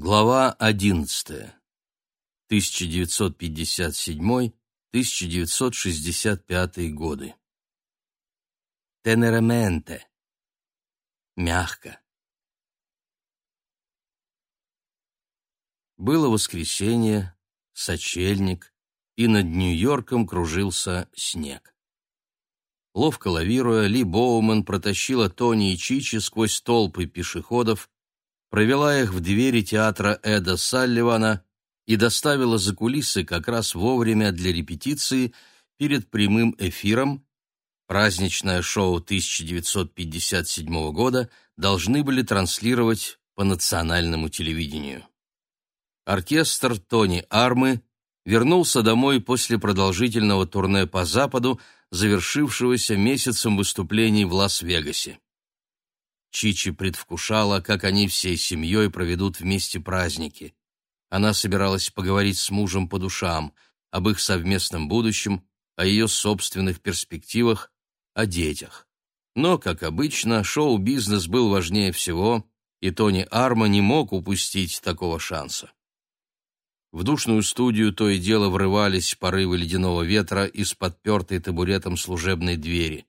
Глава 11. 1957-1965 годы. Тенераменте. Мягко. Было воскресенье, сочельник, и над Нью-Йорком кружился снег. Ловко лавируя, Ли Боуман протащила Тони и Чичи сквозь толпы пешеходов, провела их в двери театра Эда Салливана и доставила за кулисы как раз вовремя для репетиции перед прямым эфиром. Праздничное шоу 1957 года должны были транслировать по национальному телевидению. Оркестр Тони Армы вернулся домой после продолжительного турне по Западу, завершившегося месяцем выступлений в Лас-Вегасе. Чичи предвкушала, как они всей семьей проведут вместе праздники. Она собиралась поговорить с мужем по душам, об их совместном будущем, о ее собственных перспективах, о детях. Но, как обычно, шоу-бизнес был важнее всего, и Тони Арма не мог упустить такого шанса. В душную студию то и дело врывались порывы ледяного ветра из подпертой табуретом служебной двери.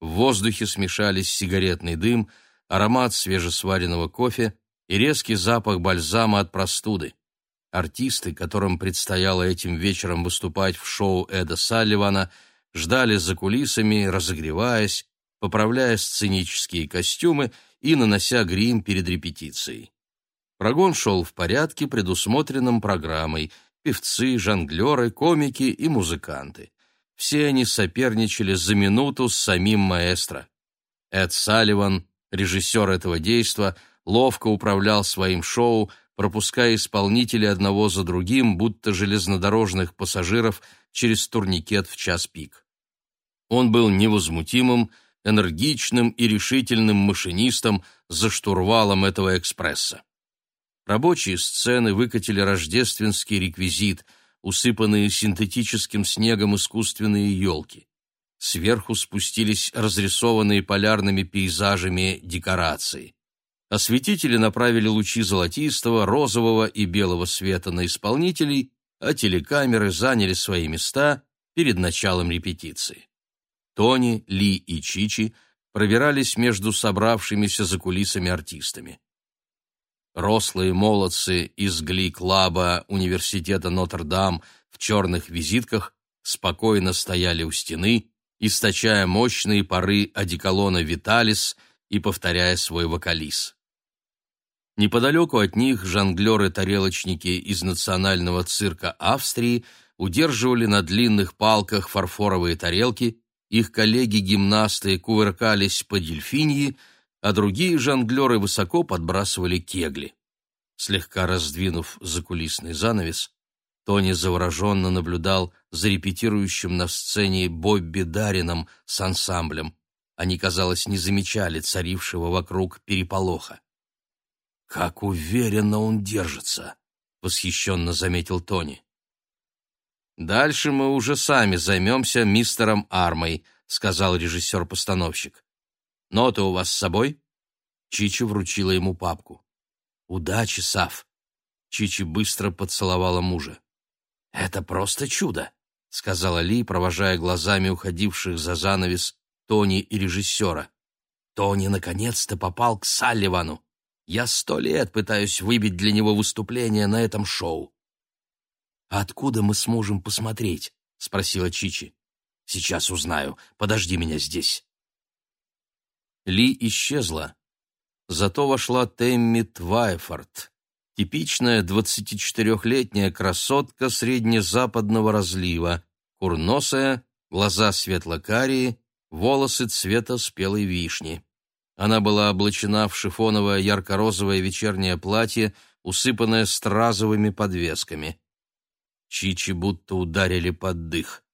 В воздухе смешались сигаретный дым — аромат свежесваренного кофе и резкий запах бальзама от простуды. Артисты, которым предстояло этим вечером выступать в шоу Эда Салливана, ждали за кулисами, разогреваясь, поправляя сценические костюмы и нанося грим перед репетицией. Прогон шел в порядке, предусмотренном программой — певцы, жонглеры, комики и музыканты. Все они соперничали за минуту с самим маэстро. Эд Салливан Режиссер этого действа ловко управлял своим шоу, пропуская исполнителей одного за другим, будто железнодорожных пассажиров через турникет в час пик. Он был невозмутимым, энергичным и решительным машинистом за штурвалом этого экспресса. Рабочие сцены выкатили рождественский реквизит, усыпанные синтетическим снегом искусственные елки. Сверху спустились разрисованные полярными пейзажами декорации. Осветители направили лучи золотистого, розового и белого света на исполнителей, а телекамеры заняли свои места перед началом репетиции. Тони, Ли и Чичи пробирались между собравшимися за кулисами артистами. Рослые молодцы из Гли-клаба университета Нотр-Дам в черных визитках спокойно стояли у стены, источая мощные пары одеколона «Виталис» и повторяя свой вокализ. Неподалеку от них жонглеры-тарелочники из национального цирка Австрии удерживали на длинных палках фарфоровые тарелки, их коллеги-гимнасты кувыркались по дельфиньи, а другие жонглеры высоко подбрасывали кегли. Слегка раздвинув закулисный занавес, Тони завороженно наблюдал за репетирующим на сцене Бобби Дарином с ансамблем. Они, казалось, не замечали царившего вокруг переполоха. «Как уверенно он держится!» — восхищенно заметил Тони. «Дальше мы уже сами займемся мистером Армой», — сказал режиссер-постановщик. «Ноты у вас с собой?» Чичи вручила ему папку. «Удачи, Сав!» Чичи быстро поцеловала мужа. «Это просто чудо», — сказала Ли, провожая глазами уходивших за занавес Тони и режиссера. «Тони наконец-то попал к Салливану. Я сто лет пытаюсь выбить для него выступление на этом шоу». «Откуда мы сможем посмотреть?» — спросила Чичи. «Сейчас узнаю. Подожди меня здесь». Ли исчезла. Зато вошла Тэмми Твайфорд. Типичная 24-летняя красотка среднезападного разлива, курносая, глаза светло-карие, волосы цвета спелой вишни. Она была облачена в шифоновое ярко-розовое вечернее платье, усыпанное стразовыми подвесками. Чичи будто ударили под дых.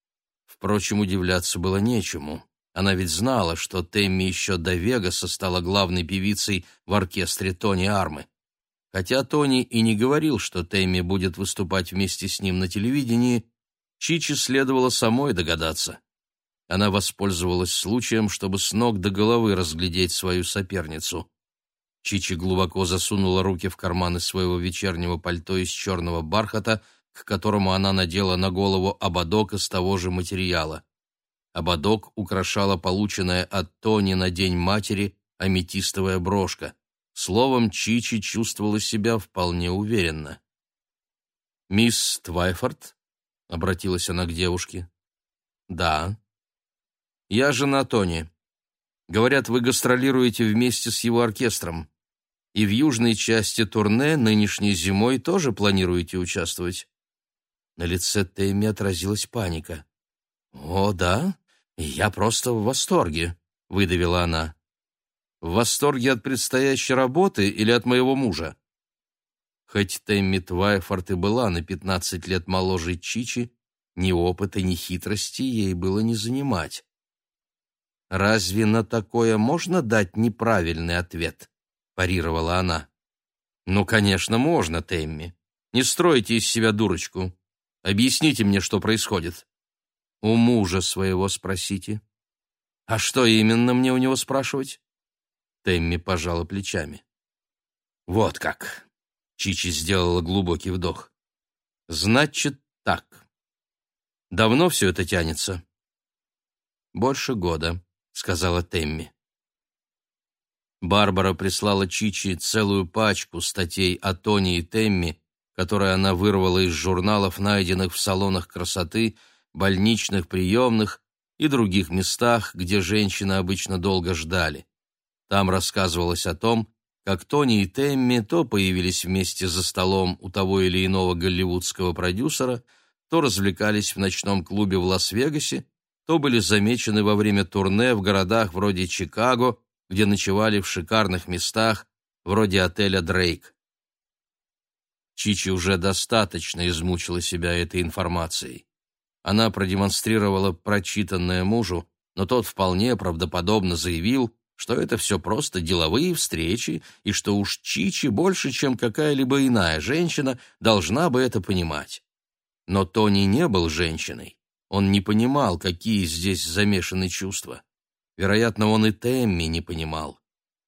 Впрочем, удивляться было нечему. Она ведь знала, что Тэмми еще до Вегаса стала главной певицей в оркестре Тони Армы. Хотя Тони и не говорил, что Тэмми будет выступать вместе с ним на телевидении, Чичи следовало самой догадаться. Она воспользовалась случаем, чтобы с ног до головы разглядеть свою соперницу. Чичи глубоко засунула руки в карманы своего вечернего пальто из черного бархата, к которому она надела на голову ободок из того же материала. Ободок украшала полученная от Тони на День матери аметистовая брошка. Словом, Чичи чувствовала себя вполне уверенно. «Мисс Твайфорд?» — обратилась она к девушке. «Да». «Я жена Тони. Говорят, вы гастролируете вместе с его оркестром. И в южной части турне нынешней зимой тоже планируете участвовать?» На лице Тэмми отразилась паника. «О, да? Я просто в восторге», — выдавила она. «В восторге от предстоящей работы или от моего мужа?» Хоть Тэмми Твайфорд и была на пятнадцать лет моложе Чичи, ни опыта, ни хитрости ей было не занимать. «Разве на такое можно дать неправильный ответ?» — парировала она. «Ну, конечно, можно, Тэмми. Не стройте из себя дурочку. Объясните мне, что происходит. У мужа своего спросите. А что именно мне у него спрашивать? Темми пожала плечами. Вот как. Чичи сделала глубокий вдох. Значит так. Давно все это тянется? Больше года, сказала Темми. Барбара прислала Чичи целую пачку статей о Тони и Темми, которые она вырвала из журналов, найденных в салонах красоты, больничных приемных и других местах, где женщины обычно долго ждали. Там рассказывалось о том, как Тони и Темми то появились вместе за столом у того или иного голливудского продюсера, то развлекались в ночном клубе в Лас-Вегасе, то были замечены во время турне в городах вроде Чикаго, где ночевали в шикарных местах, вроде отеля «Дрейк». Чичи уже достаточно измучила себя этой информацией. Она продемонстрировала прочитанное мужу, но тот вполне правдоподобно заявил, что это все просто деловые встречи, и что уж Чичи больше, чем какая-либо иная женщина, должна бы это понимать. Но Тони не был женщиной. Он не понимал, какие здесь замешаны чувства. Вероятно, он и Темми не понимал.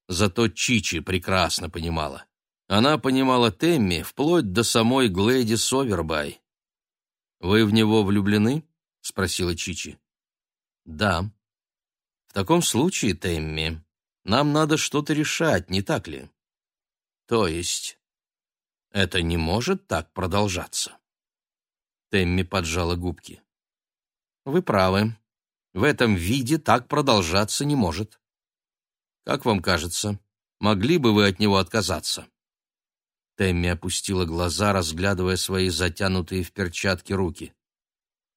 Зато Чичи прекрасно понимала. Она понимала Темми вплоть до самой Глэди Совербай. «Вы в него влюблены?» — спросила Чичи. «Да». «В таком случае, Темми, нам надо что-то решать, не так ли?» «То есть это не может так продолжаться?» Темми поджала губки. «Вы правы. В этом виде так продолжаться не может. Как вам кажется, могли бы вы от него отказаться?» Тэмми опустила глаза, разглядывая свои затянутые в перчатки руки.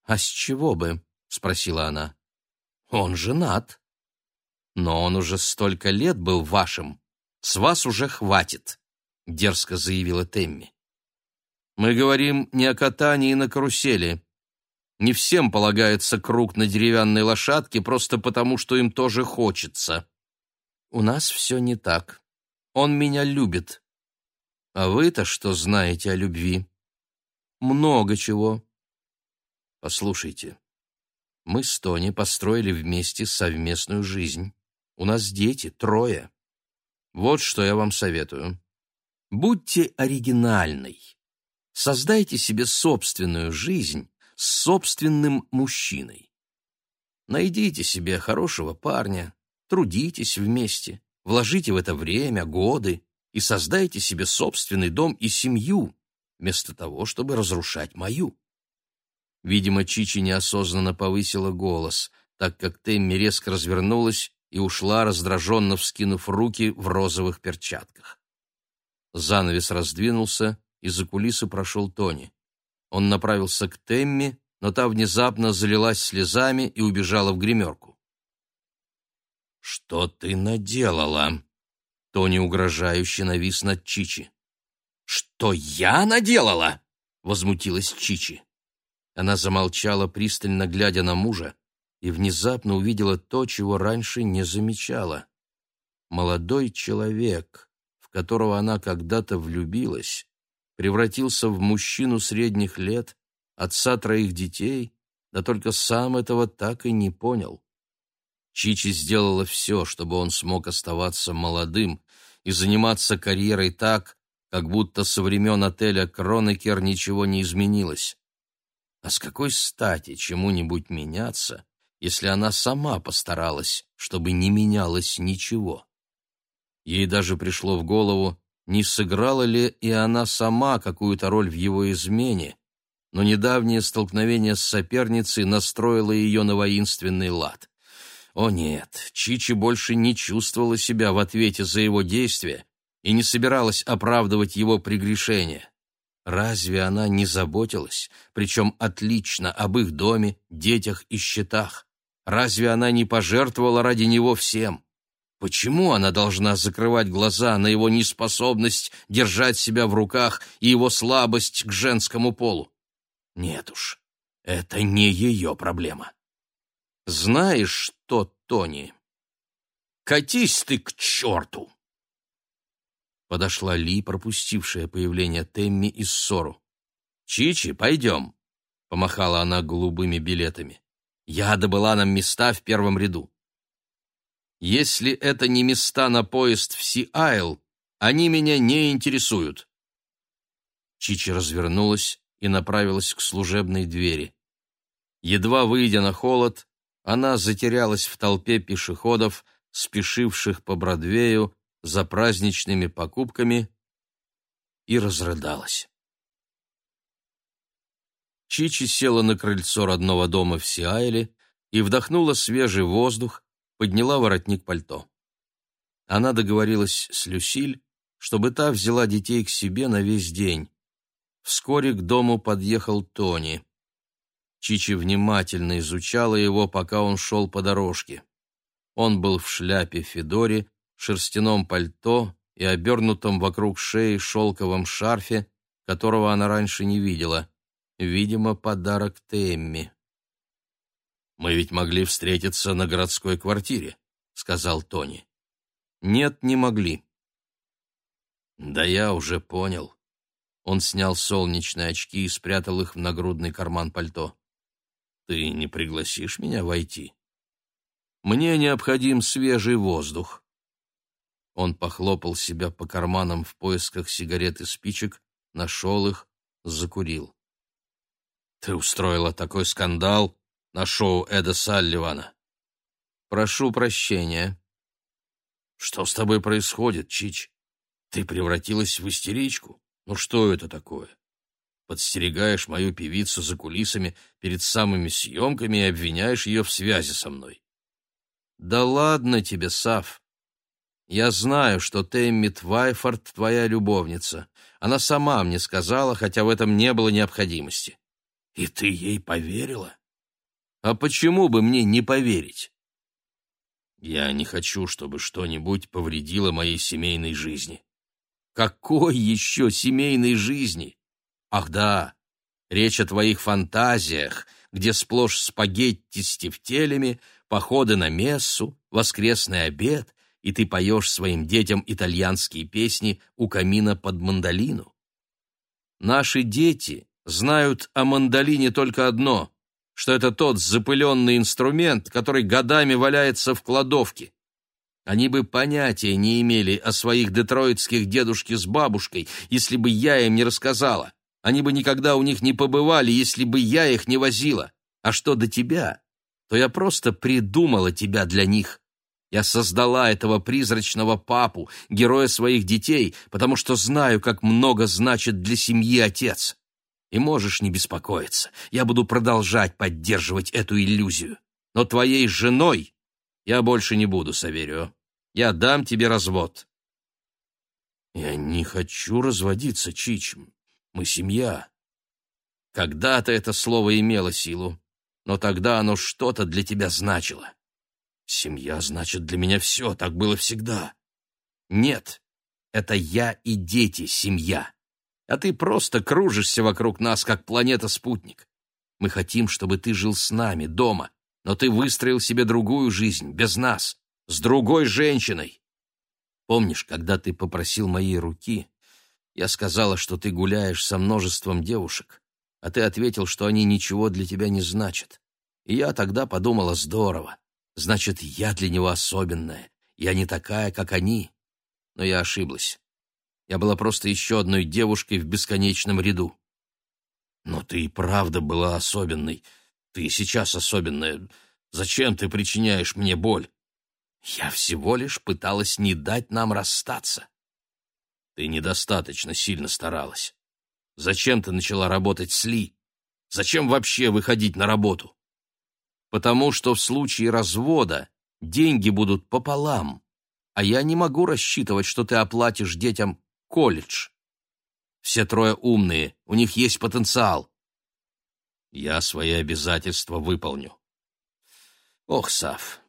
«А с чего бы?» — спросила она. «Он женат». «Но он уже столько лет был вашим. С вас уже хватит», — дерзко заявила Тэмми. «Мы говорим не о катании на карусели. Не всем полагается круг на деревянной лошадке просто потому, что им тоже хочется. У нас все не так. Он меня любит, а вы-то что знаете о любви? Много чего. Послушайте, мы с Тони построили вместе совместную жизнь. У нас дети, трое. Вот что я вам советую. Будьте оригинальной. Создайте себе собственную жизнь с собственным мужчиной. Найдите себе хорошего парня, трудитесь вместе, вложите в это время, годы, и создайте себе собственный дом и семью, вместо того, чтобы разрушать мою. Видимо, Чичи неосознанно повысила голос, так как Темми резко развернулась и ушла, раздраженно вскинув руки в розовых перчатках. Занавес раздвинулся, и за кулисы прошел Тони. Он направился к Темми, но та внезапно залилась слезами и убежала в гримерку. «Что ты наделала?» Тони угрожающе навис над Чичи. «Что я наделала?» — возмутилась Чичи. Она замолчала, пристально глядя на мужа, и внезапно увидела то, чего раньше не замечала. Молодой человек, в которого она когда-то влюбилась, превратился в мужчину средних лет, отца троих детей, да только сам этого так и не понял. Чичи сделала все, чтобы он смог оставаться молодым, и заниматься карьерой так, как будто со времен отеля Кронекер ничего не изменилось. А с какой стати чему-нибудь меняться, если она сама постаралась, чтобы не менялось ничего? Ей даже пришло в голову, не сыграла ли и она сама какую-то роль в его измене, но недавнее столкновение с соперницей настроило ее на воинственный лад. О нет, Чичи больше не чувствовала себя в ответе за его действия и не собиралась оправдывать его прегрешения. Разве она не заботилась, причем отлично, об их доме, детях и счетах? Разве она не пожертвовала ради него всем? Почему она должна закрывать глаза на его неспособность держать себя в руках и его слабость к женскому полу? Нет уж, это не ее проблема. Знаешь что, Тони? Катись ты к черту! Подошла Ли, пропустившая появление Темми и ссору. «Чичи, пойдем!» — помахала она голубыми билетами. «Я добыла нам места в первом ряду. Если это не места на поезд в Си-Айл, они меня не интересуют». Чичи развернулась и направилась к служебной двери. Едва выйдя на холод, она затерялась в толпе пешеходов, спешивших по Бродвею за праздничными покупками и разрыдалась. Чичи села на крыльцо родного дома в Сиайле и вдохнула свежий воздух, подняла воротник пальто. Она договорилась с Люсиль, чтобы та взяла детей к себе на весь день. Вскоре к дому подъехал Тони. Чичи внимательно изучала его, пока он шел по дорожке. Он был в шляпе Федоре шерстяном пальто и обернутом вокруг шеи шелковом шарфе, которого она раньше не видела. Видимо, подарок Темми. «Мы ведь могли встретиться на городской квартире», — сказал Тони. «Нет, не могли». «Да я уже понял». Он снял солнечные очки и спрятал их в нагрудный карман пальто. «Ты не пригласишь меня войти?» «Мне необходим свежий воздух», он похлопал себя по карманам в поисках сигарет и спичек, нашел их, закурил. «Ты устроила такой скандал на шоу Эда Салливана!» «Прошу прощения». «Что с тобой происходит, Чич? Ты превратилась в истеричку? Ну что это такое? Подстерегаешь мою певицу за кулисами перед самыми съемками и обвиняешь ее в связи со мной?» «Да ладно тебе, Сав!» Я знаю, что Тэмми Твайфорд твоя любовница. Она сама мне сказала, хотя в этом не было необходимости. И ты ей поверила? А почему бы мне не поверить? Я не хочу, чтобы что-нибудь повредило моей семейной жизни. Какой еще семейной жизни? Ах да, речь о твоих фантазиях, где сплошь спагетти с тефтелями, походы на мессу, воскресный обед и ты поешь своим детям итальянские песни у камина под мандолину. Наши дети знают о мандолине только одно, что это тот запыленный инструмент, который годами валяется в кладовке. Они бы понятия не имели о своих детройтских дедушке с бабушкой, если бы я им не рассказала. Они бы никогда у них не побывали, если бы я их не возила. А что до тебя, то я просто придумала тебя для них. Я создала этого призрачного папу, героя своих детей, потому что знаю, как много значит для семьи отец. И можешь не беспокоиться, я буду продолжать поддерживать эту иллюзию. Но твоей женой я больше не буду, Саверио. Я дам тебе развод. Я не хочу разводиться, Чичем. Мы семья. Когда-то это слово имело силу, но тогда оно что-то для тебя значило. Семья значит для меня все, так было всегда. Нет, это я и дети семья. А ты просто кружишься вокруг нас, как планета-спутник. Мы хотим, чтобы ты жил с нами, дома, но ты выстроил себе другую жизнь, без нас, с другой женщиной. Помнишь, когда ты попросил моей руки, я сказала, что ты гуляешь со множеством девушек, а ты ответил, что они ничего для тебя не значат. И я тогда подумала, здорово. Значит, я для него особенная. Я не такая, как они. но я ошиблась. Я была просто еще одной девушкой в бесконечном ряду. Но ты и правда была особенной. Ты и сейчас особенная. Зачем ты причиняешь мне боль? Я всего лишь пыталась не дать нам расстаться. Ты недостаточно сильно старалась. Зачем ты начала работать с Ли? Зачем вообще выходить на работу? Потому что в случае развода деньги будут пополам, а я не могу рассчитывать, что ты оплатишь детям колледж. Все трое умные, у них есть потенциал. Я свои обязательства выполню. Ох, Сав,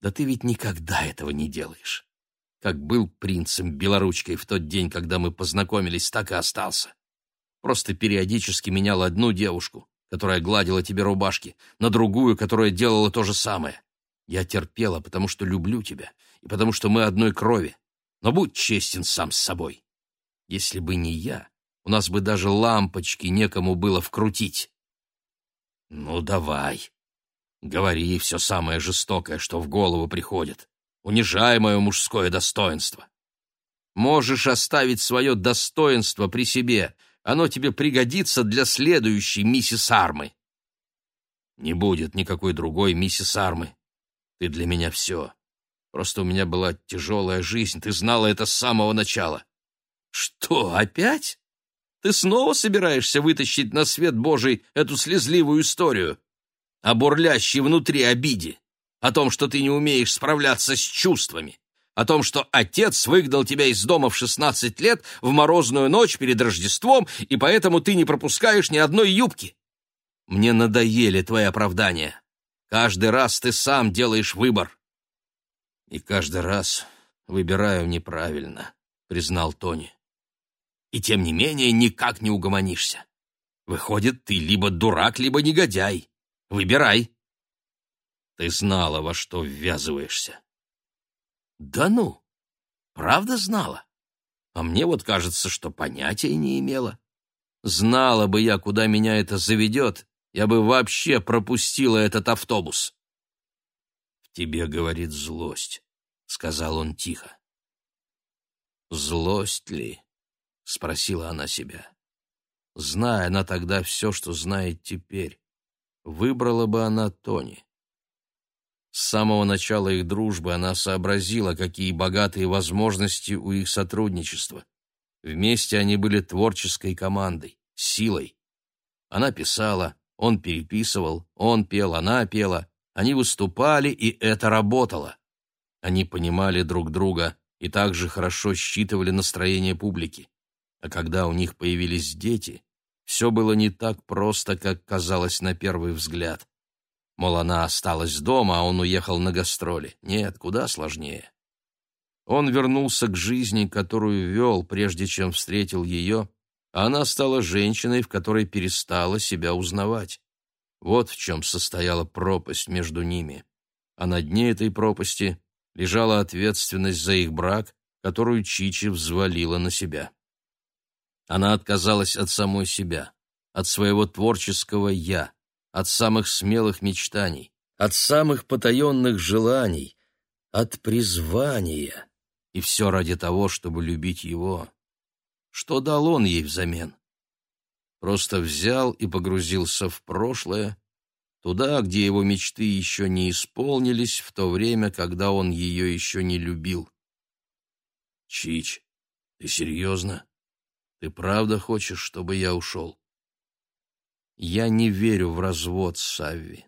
да ты ведь никогда этого не делаешь. Как был принцем Белоручкой в тот день, когда мы познакомились, так и остался. Просто периодически менял одну девушку, которая гладила тебе рубашки, на другую, которая делала то же самое. Я терпела, потому что люблю тебя, и потому что мы одной крови. Но будь честен сам с собой. Если бы не я, у нас бы даже лампочки некому было вкрутить. Ну, давай. Говори все самое жестокое, что в голову приходит. Унижай мое мужское достоинство. Можешь оставить свое достоинство при себе. Оно тебе пригодится для следующей миссис Армы. Не будет никакой другой миссис Армы. Ты для меня все. Просто у меня была тяжелая жизнь, ты знала это с самого начала. Что, опять? Ты снова собираешься вытащить на свет Божий эту слезливую историю о бурлящей внутри обиде, о том, что ты не умеешь справляться с чувствами, о том, что отец выгнал тебя из дома в шестнадцать лет в морозную ночь перед Рождеством, и поэтому ты не пропускаешь ни одной юбки. Мне надоели твои оправдания. Каждый раз ты сам делаешь выбор. И каждый раз выбираю неправильно, признал Тони и тем не менее никак не угомонишься. Выходит, ты либо дурак, либо негодяй. Выбирай. Ты знала, во что ввязываешься. Да ну, правда знала? А мне вот кажется, что понятия не имела. Знала бы я, куда меня это заведет, я бы вообще пропустила этот автобус. — В тебе, говорит, злость, — сказал он тихо. — Злость ли? — спросила она себя. Зная она тогда все, что знает теперь, выбрала бы она Тони. С самого начала их дружбы она сообразила, какие богатые возможности у их сотрудничества. Вместе они были творческой командой, силой. Она писала, он переписывал, он пел, она пела. Они выступали, и это работало. Они понимали друг друга и также хорошо считывали настроение публики. А когда у них появились дети, все было не так просто, как казалось на первый взгляд. Мол, она осталась дома, а он уехал на гастроли. Нет, куда сложнее. Он вернулся к жизни, которую вел, прежде чем встретил ее, а она стала женщиной, в которой перестала себя узнавать. Вот в чем состояла пропасть между ними. А на дне этой пропасти лежала ответственность за их брак, которую Чичи взвалила на себя. Она отказалась от самой себя, от своего творческого «я», от самых смелых мечтаний, от самых потаенных желаний, от призвания. И все ради того, чтобы любить его. Что дал он ей взамен? Просто взял и погрузился в прошлое, туда, где его мечты еще не исполнились, в то время, когда он ее еще не любил. «Чич, ты серьезно?» Ты правда хочешь, чтобы я ушел? Я не верю в развод Савви.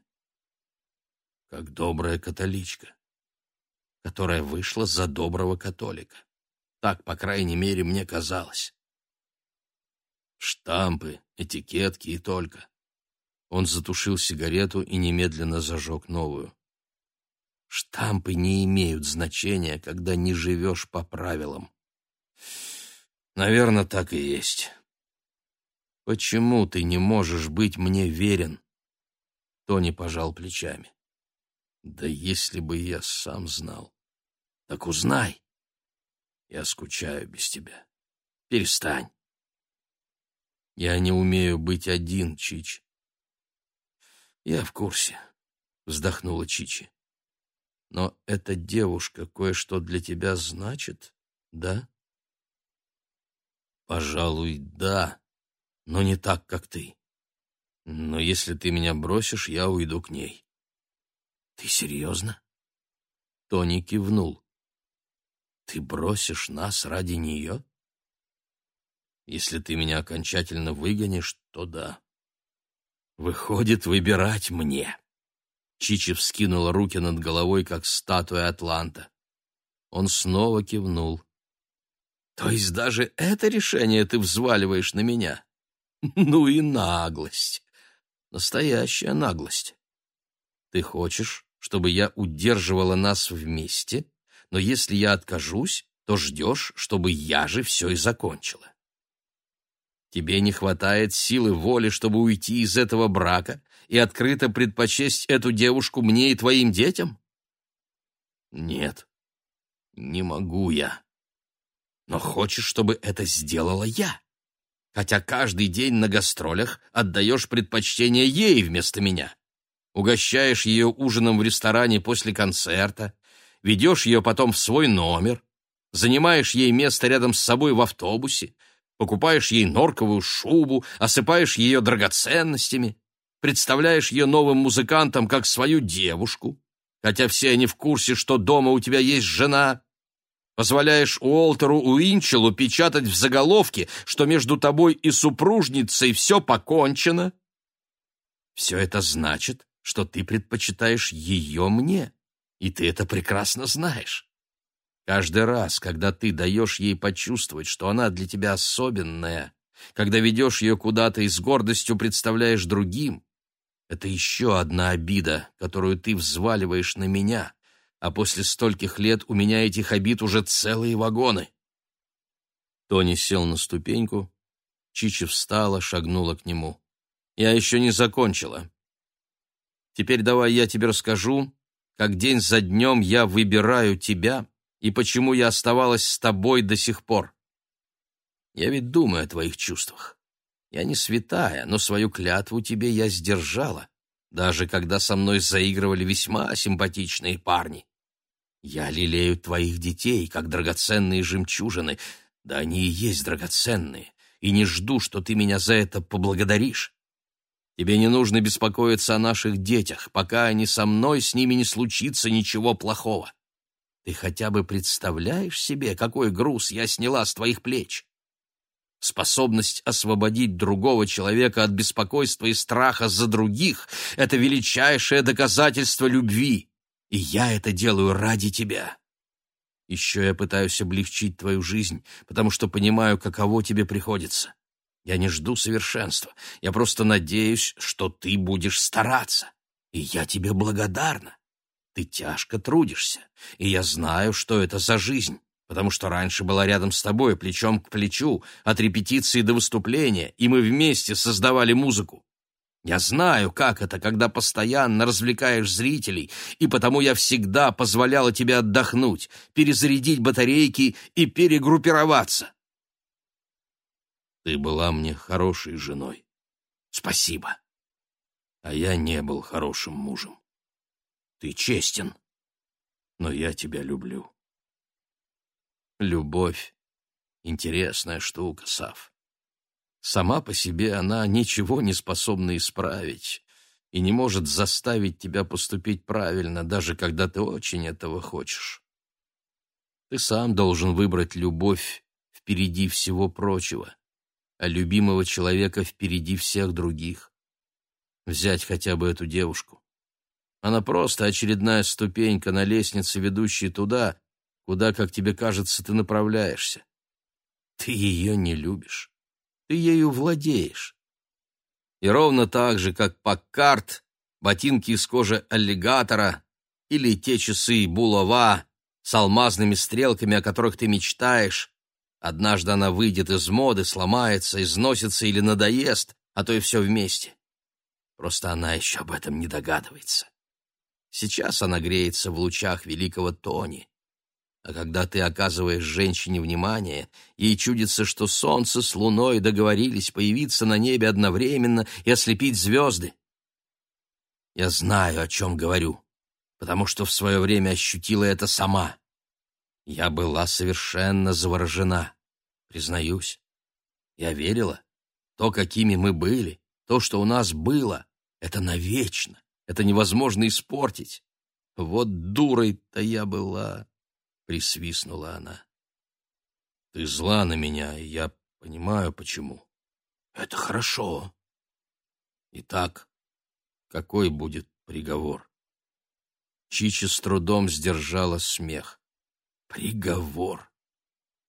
Как добрая католичка, которая вышла за доброго католика. Так, по крайней мере, мне казалось. Штампы, этикетки и только. Он затушил сигарету и немедленно зажег новую. Штампы не имеют значения, когда не живешь по правилам. Наверное, так и есть. Почему ты не можешь быть мне верен? Тони пожал плечами. Да если бы я сам знал. Так узнай. Я скучаю без тебя. Перестань. Я не умею быть один, Чич. Я в курсе, вздохнула Чичи. Но эта девушка кое-что для тебя значит? Да? Пожалуй, да, но не так, как ты. Но если ты меня бросишь, я уйду к ней. Ты серьезно? Тони кивнул. Ты бросишь нас ради нее? Если ты меня окончательно выгонишь, то да. Выходит, выбирать мне. Чичи вскинула руки над головой, как статуя Атланта. Он снова кивнул. То есть даже это решение ты взваливаешь на меня? Ну и наглость. Настоящая наглость. Ты хочешь, чтобы я удерживала нас вместе, но если я откажусь, то ждешь, чтобы я же все и закончила. Тебе не хватает силы воли, чтобы уйти из этого брака и открыто предпочесть эту девушку мне и твоим детям? Нет, не могу я. Но хочешь, чтобы это сделала я? Хотя каждый день на гастролях отдаешь предпочтение ей вместо меня. Угощаешь ее ужином в ресторане после концерта, ведешь ее потом в свой номер, занимаешь ей место рядом с собой в автобусе, покупаешь ей норковую шубу, осыпаешь ее драгоценностями, представляешь ее новым музыкантам как свою девушку, хотя все они в курсе, что дома у тебя есть жена, позволяешь Уолтеру Уинчелу печатать в заголовке, что между тобой и супружницей все покончено. Все это значит, что ты предпочитаешь ее мне, и ты это прекрасно знаешь. Каждый раз, когда ты даешь ей почувствовать, что она для тебя особенная, когда ведешь ее куда-то и с гордостью представляешь другим, это еще одна обида, которую ты взваливаешь на меня, а после стольких лет у меня этих обид уже целые вагоны. Тони сел на ступеньку, Чичи встала, шагнула к нему. «Я еще не закончила. Теперь давай я тебе расскажу, как день за днем я выбираю тебя и почему я оставалась с тобой до сих пор. Я ведь думаю о твоих чувствах. Я не святая, но свою клятву тебе я сдержала, даже когда со мной заигрывали весьма симпатичные парни. Я лелею твоих детей, как драгоценные жемчужины, да они и есть драгоценные, и не жду, что ты меня за это поблагодаришь. Тебе не нужно беспокоиться о наших детях, пока они со мной, с ними не случится ничего плохого. Ты хотя бы представляешь себе, какой груз я сняла с твоих плеч? Способность освободить другого человека от беспокойства и страха за других — это величайшее доказательство любви, и я это делаю ради тебя. Еще я пытаюсь облегчить твою жизнь, потому что понимаю, каково тебе приходится. Я не жду совершенства, я просто надеюсь, что ты будешь стараться, и я тебе благодарна. Ты тяжко трудишься, и я знаю, что это за жизнь, потому что раньше была рядом с тобой, плечом к плечу, от репетиции до выступления, и мы вместе создавали музыку. Я знаю, как это, когда постоянно развлекаешь зрителей, и потому я всегда позволяла тебе отдохнуть, перезарядить батарейки и перегруппироваться. Ты была мне хорошей женой. Спасибо. А я не был хорошим мужем. Ты честен, но я тебя люблю. Любовь — интересная штука, Сав. Сама по себе она ничего не способна исправить и не может заставить тебя поступить правильно, даже когда ты очень этого хочешь. Ты сам должен выбрать любовь впереди всего прочего, а любимого человека впереди всех других. Взять хотя бы эту девушку. Она просто очередная ступенька на лестнице, ведущей туда, куда, как тебе кажется, ты направляешься. Ты ее не любишь. Ты ею владеешь. И ровно так же, как Паккарт, ботинки из кожи аллигатора или те часы булава с алмазными стрелками, о которых ты мечтаешь, однажды она выйдет из моды, сломается, износится или надоест, а то и все вместе. Просто она еще об этом не догадывается. Сейчас она греется в лучах великого Тони. А когда ты оказываешь женщине внимание, ей чудится, что солнце с луной договорились появиться на небе одновременно и ослепить звезды. Я знаю, о чем говорю, потому что в свое время ощутила это сама. Я была совершенно заворожена, признаюсь. Я верила. То, какими мы были, то, что у нас было, это навечно, это невозможно испортить. Вот дурой-то я была, — присвистнула она. Ты зла на меня, и я понимаю, почему. Это хорошо. Итак, какой будет приговор? Чичи с трудом сдержала смех. Приговор.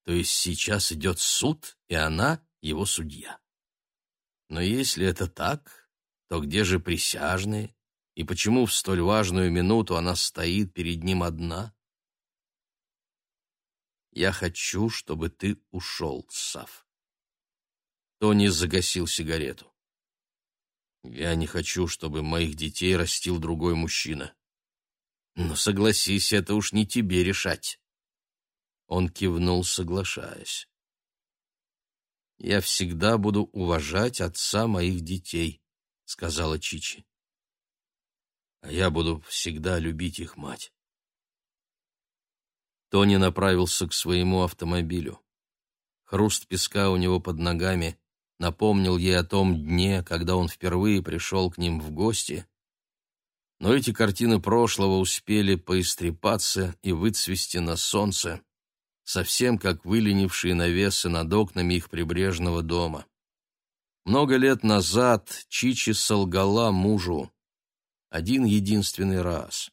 То есть сейчас идет суд, и она его судья. Но если это так, то где же присяжные, и почему в столь важную минуту она стоит перед ним одна? Я хочу, чтобы ты ушел, Сав. Тони загасил сигарету. Я не хочу, чтобы моих детей растил другой мужчина. Но согласись, это уж не тебе решать. Он кивнул, соглашаясь. Я всегда буду уважать отца моих детей, сказала Чичи. А я буду всегда любить их мать. Тони направился к своему автомобилю. Хруст песка у него под ногами напомнил ей о том дне, когда он впервые пришел к ним в гости. Но эти картины прошлого успели поистрепаться и выцвести на солнце, совсем как выленившие навесы над окнами их прибрежного дома. Много лет назад Чичи солгала мужу один единственный раз.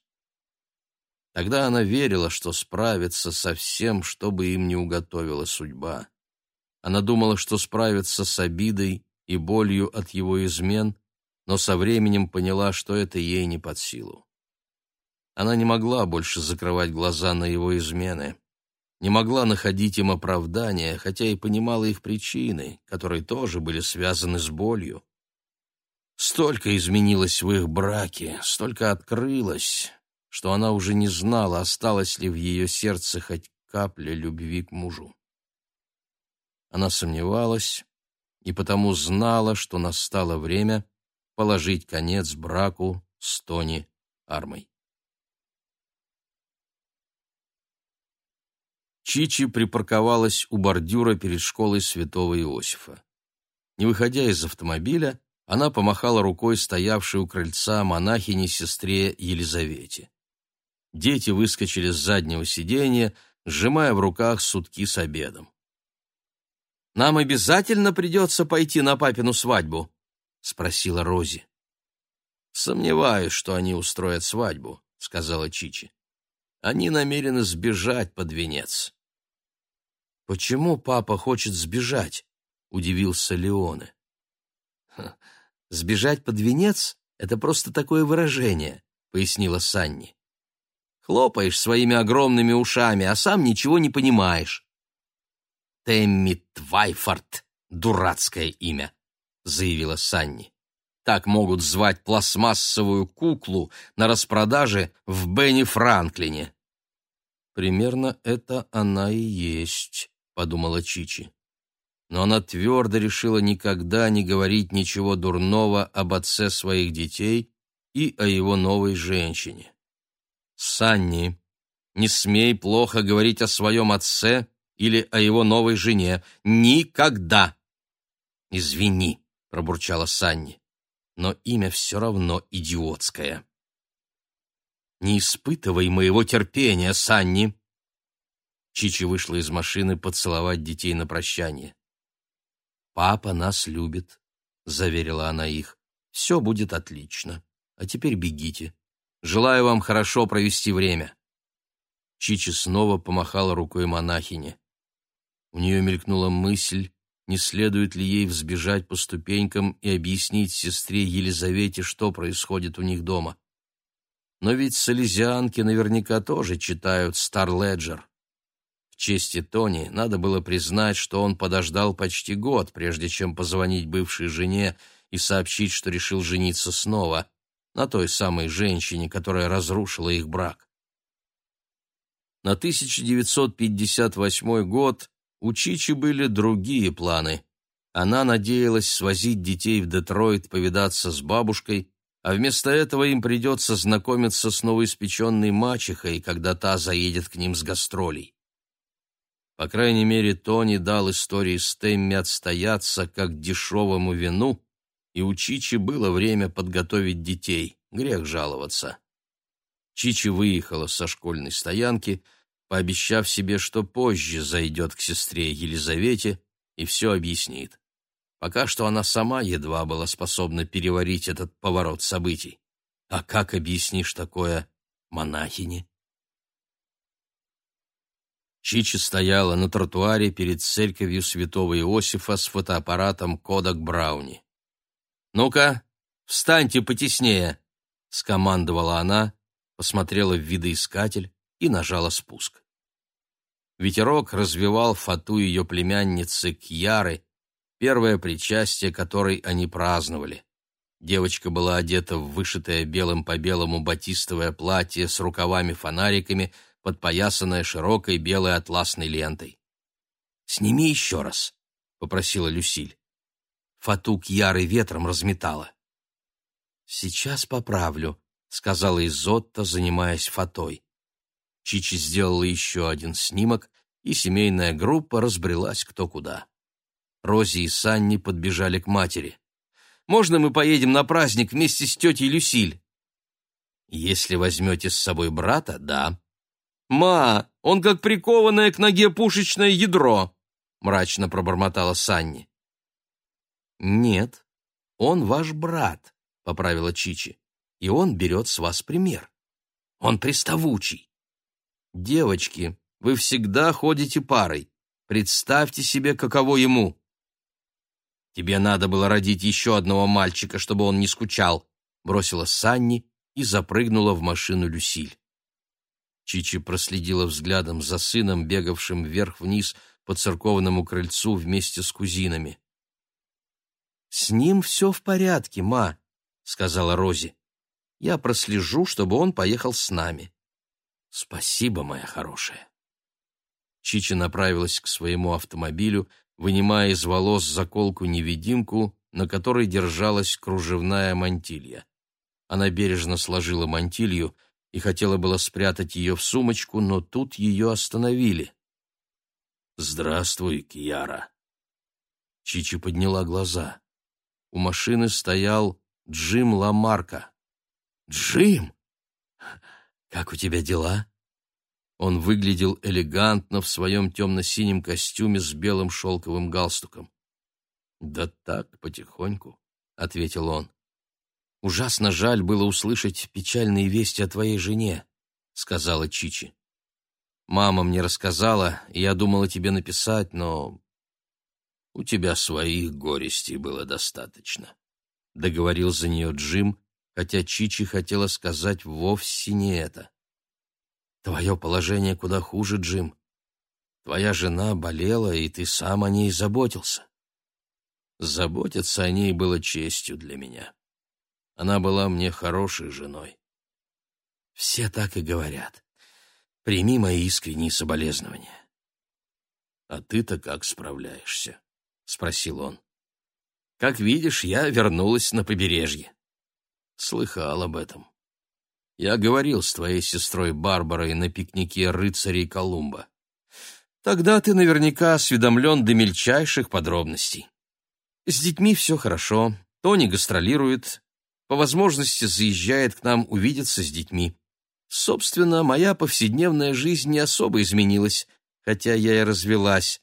Тогда она верила, что справится со всем, что бы им ни уготовила судьба. Она думала, что справится с обидой и болью от его измен, но со временем поняла, что это ей не под силу. Она не могла больше закрывать глаза на его измены, не могла находить им оправдания, хотя и понимала их причины, которые тоже были связаны с болью. Столько изменилось в их браке, столько открылось, что она уже не знала, осталось ли в ее сердце хоть капля любви к мужу. Она сомневалась и потому знала, что настало время положить конец браку с Тони Армой. Чичи припарковалась у бордюра перед школой святого Иосифа. Не выходя из автомобиля, она помахала рукой стоявшей у крыльца монахине-сестре Елизавете. Дети выскочили с заднего сиденья, сжимая в руках сутки с обедом. «Нам обязательно придется пойти на папину свадьбу?» — спросила Рози. «Сомневаюсь, что они устроят свадьбу», — сказала Чичи. «Они намерены сбежать под венец». «Почему папа хочет сбежать?» — удивился Леоне. «Сбежать под венец — это просто такое выражение», — пояснила Санни. «Хлопаешь своими огромными ушами, а сам ничего не понимаешь. Тэмми Твайфорд, дурацкое имя, заявила Санни. Так могут звать пластмассовую куклу на распродаже в Бенни Франклине. Примерно это она и есть, подумала Чичи. Но она твердо решила никогда не говорить ничего дурного об отце своих детей и о его новой женщине. Санни, не смей плохо говорить о своем отце или о его новой жене. Никогда!» «Извини», — пробурчала Санни, — «но имя все равно идиотское». «Не испытывай моего терпения, Санни!» Чичи вышла из машины поцеловать детей на прощание. «Папа нас любит», — заверила она их. «Все будет отлично. А теперь бегите. Желаю вам хорошо провести время». Чичи снова помахала рукой монахине. У нее мелькнула мысль, не следует ли ей взбежать по ступенькам и объяснить сестре Елизавете, что происходит у них дома. Но ведь салезианки наверняка тоже читают «Стар Леджер». В чести Тони надо было признать, что он подождал почти год, прежде чем позвонить бывшей жене и сообщить, что решил жениться снова на той самой женщине, которая разрушила их брак. На 1958 год у Чичи были другие планы. Она надеялась свозить детей в Детройт повидаться с бабушкой, а вместо этого им придется знакомиться с новоиспеченной мачехой, когда та заедет к ним с гастролей. По крайней мере, Тони дал истории с Тэмми отстояться как дешевому вину, и у Чичи было время подготовить детей, грех жаловаться. Чичи выехала со школьной стоянки, пообещав себе, что позже зайдет к сестре Елизавете и все объяснит. Пока что она сама едва была способна переварить этот поворот событий. А как объяснишь такое монахине? Чичи стояла на тротуаре перед церковью святого Иосифа с фотоаппаратом Кодак Брауни. «Ну-ка, встаньте потеснее!» — скомандовала она, посмотрела в видоискатель и нажала спуск. Ветерок развивал фату ее племянницы Кьяры, первое причастие которой они праздновали. Девочка была одета в вышитое белым по белому батистовое платье с рукавами-фонариками — подпоясанная широкой белой атласной лентой. «Сними еще раз», — попросила Люсиль. Фатук ярый ветром разметала. «Сейчас поправлю», — сказала Изотта, занимаясь фатой. Чичи сделала еще один снимок, и семейная группа разбрелась кто куда. Рози и Санни подбежали к матери. «Можно мы поедем на праздник вместе с тетей Люсиль?» «Если возьмете с собой брата, да», «Ма, он как прикованное к ноге пушечное ядро!» — мрачно пробормотала Санни. «Нет, он ваш брат», — поправила Чичи, — «и он берет с вас пример. Он приставучий». «Девочки, вы всегда ходите парой. Представьте себе, каково ему». «Тебе надо было родить еще одного мальчика, чтобы он не скучал», — бросила Санни и запрыгнула в машину Люсиль. Чичи проследила взглядом за сыном, бегавшим вверх-вниз по церковному крыльцу вместе с кузинами. «С ним все в порядке, ма», — сказала Рози. «Я прослежу, чтобы он поехал с нами». «Спасибо, моя хорошая». Чичи направилась к своему автомобилю, вынимая из волос заколку-невидимку, на которой держалась кружевная мантилья. Она бережно сложила мантилью, и хотела было спрятать ее в сумочку, но тут ее остановили. «Здравствуй, Кьяра!» Чичи подняла глаза. У машины стоял Джим Ламарка. «Джим! Как у тебя дела?» Он выглядел элегантно в своем темно-синем костюме с белым шелковым галстуком. «Да так, потихоньку», — ответил он. Ужасно жаль было услышать печальные вести о твоей жене, сказала Чичи. Мама мне рассказала, и я думала тебе написать, но у тебя своих горестей было достаточно, договорил за нее Джим, хотя Чичи хотела сказать вовсе не это. Твое положение куда хуже, Джим. Твоя жена болела, и ты сам о ней заботился. Заботиться о ней было честью для меня. Она была мне хорошей женой. Все так и говорят. Прими мои искренние соболезнования. А ты-то как справляешься? Спросил он. Как видишь, я вернулась на побережье. Слыхал об этом. Я говорил с твоей сестрой Барбарой на пикнике рыцарей Колумба. Тогда ты наверняка осведомлен до мельчайших подробностей. С детьми все хорошо, Тони гастролирует, по возможности заезжает к нам увидеться с детьми. Собственно, моя повседневная жизнь не особо изменилась, хотя я и развелась,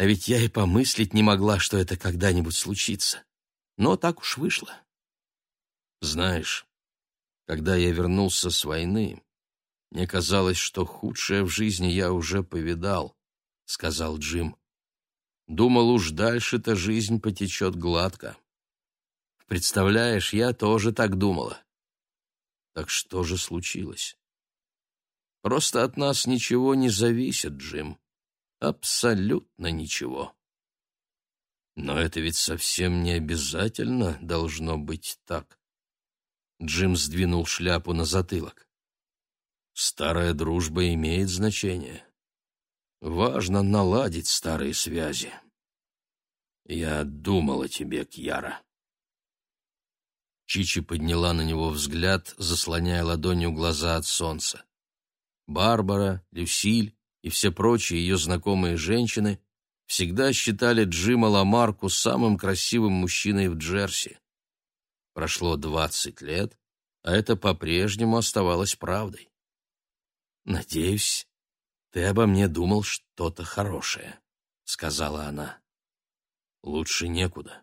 а ведь я и помыслить не могла, что это когда-нибудь случится. Но так уж вышло. Знаешь, когда я вернулся с войны, мне казалось, что худшее в жизни я уже повидал, — сказал Джим. Думал, уж дальше-то жизнь потечет гладко. Представляешь, я тоже так думала. Так что же случилось? Просто от нас ничего не зависит, Джим. Абсолютно ничего. Но это ведь совсем не обязательно должно быть так. Джим сдвинул шляпу на затылок. Старая дружба имеет значение. Важно наладить старые связи. Я думал о тебе, Кьяра. Чичи подняла на него взгляд, заслоняя ладонью глаза от солнца. Барбара, Люсиль и все прочие ее знакомые женщины всегда считали Джима Ламарку самым красивым мужчиной в Джерси. Прошло двадцать лет, а это по-прежнему оставалось правдой. «Надеюсь, ты обо мне думал что-то хорошее», — сказала она. «Лучше некуда.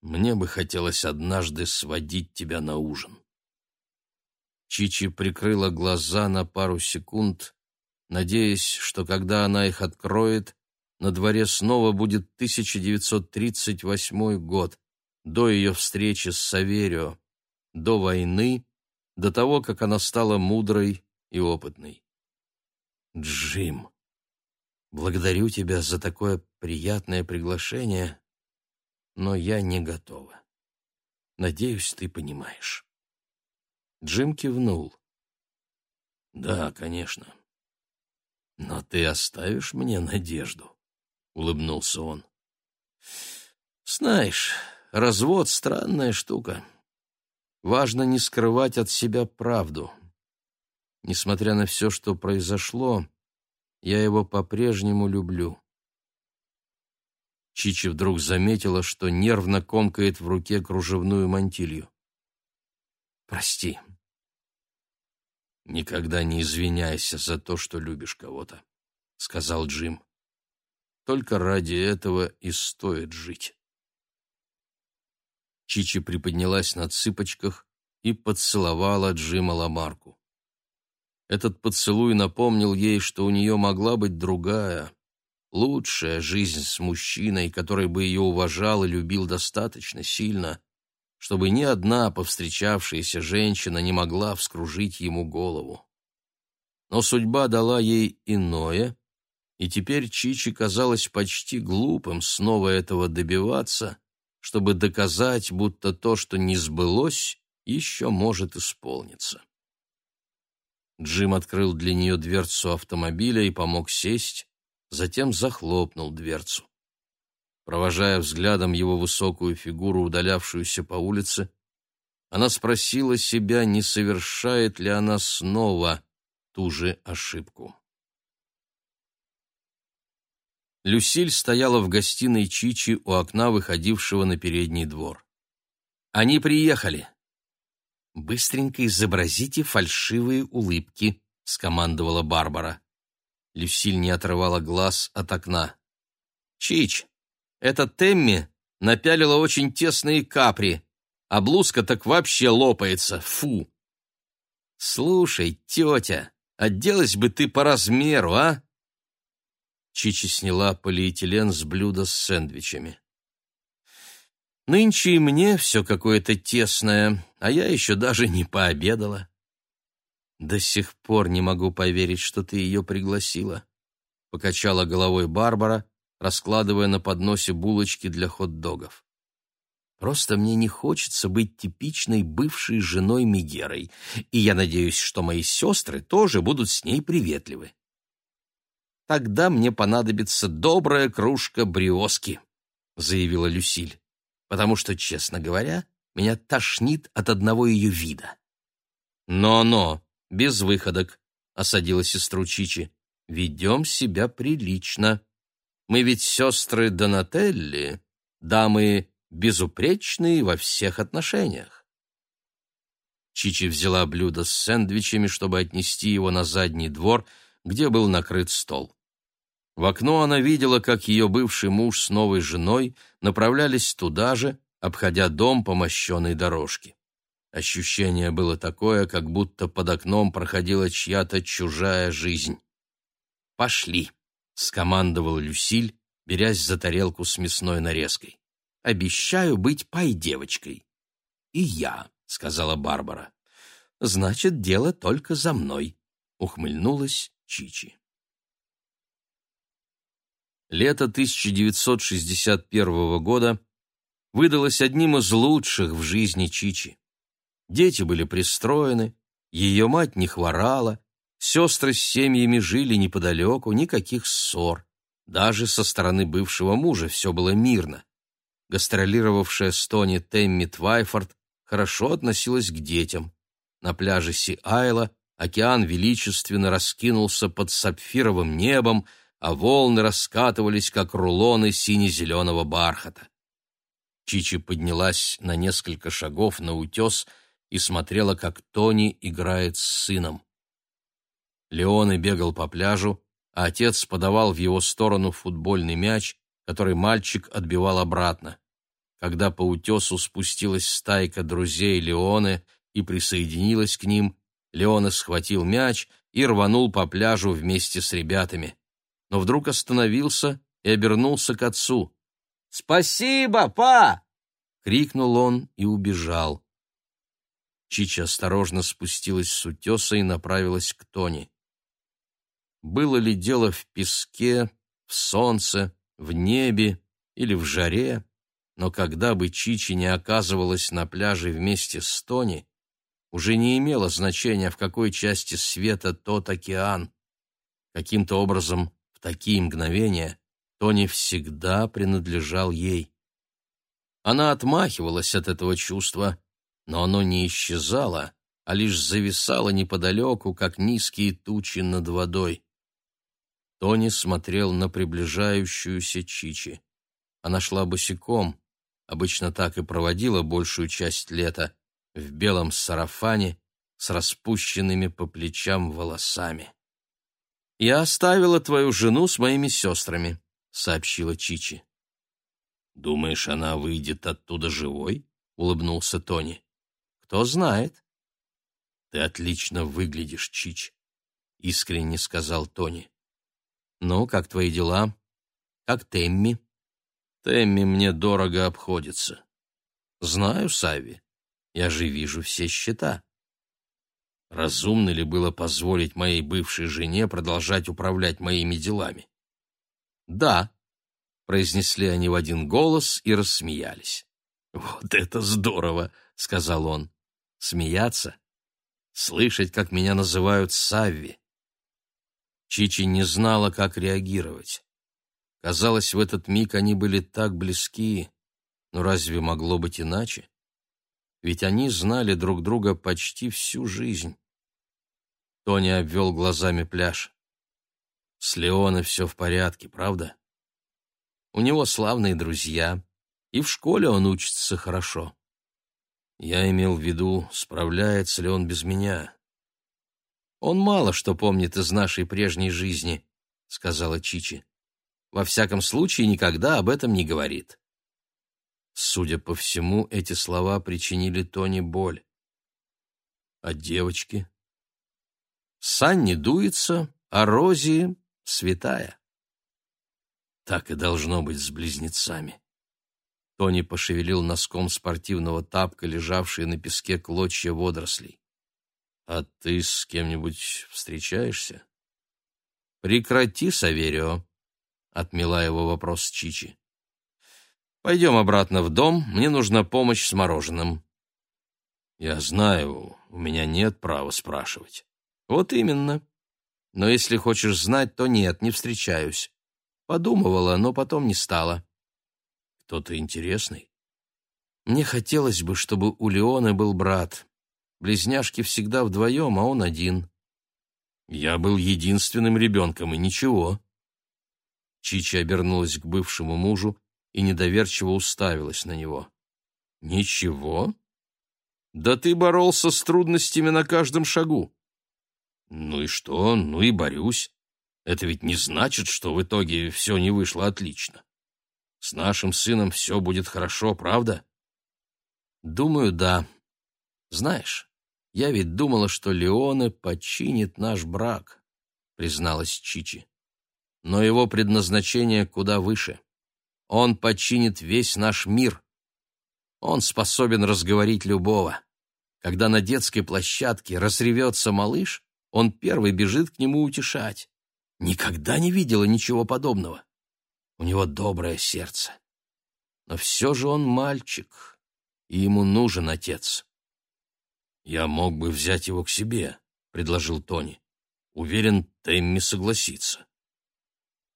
Мне бы хотелось однажды сводить тебя на ужин». Чичи прикрыла глаза на пару секунд, надеясь, что когда она их откроет, на дворе снова будет 1938 год, до ее встречи с Саверио, до войны, до того, как она стала мудрой и опытной. «Джим, благодарю тебя за такое приятное приглашение, но я не готова. Надеюсь, ты понимаешь». Джим кивнул. «Да, конечно. Но ты оставишь мне надежду?» — улыбнулся он. «Знаешь, развод — странная штука. Важно не скрывать от себя правду. Несмотря на все, что произошло, я его по-прежнему люблю». Чичи вдруг заметила, что нервно комкает в руке кружевную мантилью. «Прости», «Никогда не извиняйся за то, что любишь кого-то», — сказал Джим. «Только ради этого и стоит жить». Чичи приподнялась на цыпочках и поцеловала Джима Ламарку. Этот поцелуй напомнил ей, что у нее могла быть другая, лучшая жизнь с мужчиной, который бы ее уважал и любил достаточно сильно, чтобы ни одна повстречавшаяся женщина не могла вскружить ему голову. Но судьба дала ей иное, и теперь Чичи казалось почти глупым снова этого добиваться, чтобы доказать, будто то, что не сбылось, еще может исполниться. Джим открыл для нее дверцу автомобиля и помог сесть, затем захлопнул дверцу. Провожая взглядом его высокую фигуру, удалявшуюся по улице, она спросила себя, не совершает ли она снова ту же ошибку. Люсиль стояла в гостиной Чичи у окна, выходившего на передний двор. «Они приехали!» «Быстренько изобразите фальшивые улыбки», — скомандовала Барбара. Люсиль не отрывала глаз от окна. «Чич, эта Темми напялила очень тесные капри, а блузка так вообще лопается. Фу! Слушай, тетя, отделась бы ты по размеру, а? Чичи сняла полиэтилен с блюда с сэндвичами. Нынче и мне все какое-то тесное, а я еще даже не пообедала. До сих пор не могу поверить, что ты ее пригласила. Покачала головой Барбара, раскладывая на подносе булочки для хот-догов. Просто мне не хочется быть типичной бывшей женой Мигерой, и я надеюсь, что мои сестры тоже будут с ней приветливы. Тогда мне понадобится добрая кружка бриоски, заявила Люсиль, потому что, честно говоря, меня тошнит от одного ее вида. Но-но, без выходок, осадила сестру Чичи. Ведем себя прилично. Мы ведь сестры Донателли, дамы безупречные во всех отношениях. Чичи взяла блюдо с сэндвичами, чтобы отнести его на задний двор, где был накрыт стол. В окно она видела, как ее бывший муж с новой женой направлялись туда же, обходя дом по мощенной дорожке. Ощущение было такое, как будто под окном проходила чья-то чужая жизнь. «Пошли!» Скомандовал Люсиль, берясь за тарелку с мясной нарезкой. Обещаю быть пай-девочкой. И я, сказала Барбара. Значит, дело только за мной, ухмыльнулась Чичи. Лето 1961 года выдалось одним из лучших в жизни Чичи. Дети были пристроены, ее мать не хворала, Сестры с семьями жили неподалеку, никаких ссор. Даже со стороны бывшего мужа все было мирно. Гастролировавшая с Тони Темми Твайфорд хорошо относилась к детям. На пляже Си-Айла океан величественно раскинулся под сапфировым небом, а волны раскатывались, как рулоны сине-зеленого бархата. Чичи поднялась на несколько шагов на утес и смотрела, как Тони играет с сыном. Леоне бегал по пляжу, а отец подавал в его сторону футбольный мяч, который мальчик отбивал обратно. Когда по утесу спустилась стайка друзей Леоне и присоединилась к ним, Леоне схватил мяч и рванул по пляжу вместе с ребятами. Но вдруг остановился и обернулся к отцу. «Спасибо, па!» — крикнул он и убежал. Чича осторожно спустилась с утеса и направилась к Тони. Было ли дело в песке, в солнце, в небе или в жаре, но когда бы Чичи не оказывалась на пляже вместе с Тони, уже не имело значения, в какой части света тот океан. Каким-то образом в такие мгновения Тони всегда принадлежал ей. Она отмахивалась от этого чувства, но оно не исчезало, а лишь зависало неподалеку, как низкие тучи над водой. Тони смотрел на приближающуюся Чичи. Она шла босиком, обычно так и проводила большую часть лета, в белом сарафане с распущенными по плечам волосами. «Я оставила твою жену с моими сестрами», — сообщила Чичи. «Думаешь, она выйдет оттуда живой?» — улыбнулся Тони. «Кто знает». «Ты отлично выглядишь, Чич», — искренне сказал Тони. «Ну, как твои дела? Как Темми?» «Темми мне дорого обходится». «Знаю, Сави. Я же вижу все счета». Разумно ли было позволить моей бывшей жене продолжать управлять моими делами? «Да», — произнесли они в один голос и рассмеялись. «Вот это здорово!» — сказал он. «Смеяться? Слышать, как меня называют Савви?» Чичи не знала, как реагировать. Казалось, в этот миг они были так близки, но разве могло быть иначе? Ведь они знали друг друга почти всю жизнь. Тони обвел глазами пляж. С Леоной все в порядке, правда? У него славные друзья, и в школе он учится хорошо. Я имел в виду, справляется ли он без меня. Он мало что помнит из нашей прежней жизни, сказала Чичи. Во всяком случае, никогда об этом не говорит. Судя по всему, эти слова причинили Тони боль. А девочки? Санни дуется, а Рози святая. Так и должно быть с близнецами. Тони пошевелил носком спортивного тапка, лежавшие на песке клочья водорослей. «А ты с кем-нибудь встречаешься?» «Прекрати, Саверио», — отмела его вопрос Чичи. «Пойдем обратно в дом, мне нужна помощь с мороженым». «Я знаю, у меня нет права спрашивать». «Вот именно. Но если хочешь знать, то нет, не встречаюсь. Подумывала, но потом не стала. Кто-то интересный? Мне хотелось бы, чтобы у Леоны был брат. Близняшки всегда вдвоем, а он один. Я был единственным ребенком, и ничего. Чичи обернулась к бывшему мужу и недоверчиво уставилась на него. «Ничего? Да ты боролся с трудностями на каждом шагу». «Ну и что? Ну и борюсь. Это ведь не значит, что в итоге все не вышло отлично. С нашим сыном все будет хорошо, правда? Думаю, да. Знаешь, я ведь думала, что Леоне починит наш брак, призналась Чичи. Но его предназначение куда выше. Он починит весь наш мир. Он способен разговорить любого. Когда на детской площадке разревется малыш, он первый бежит к нему утешать. Никогда не видела ничего подобного. У него доброе сердце. Но все же он мальчик, и ему нужен отец. «Я мог бы взять его к себе», — предложил Тони. «Уверен, Тэмми согласится».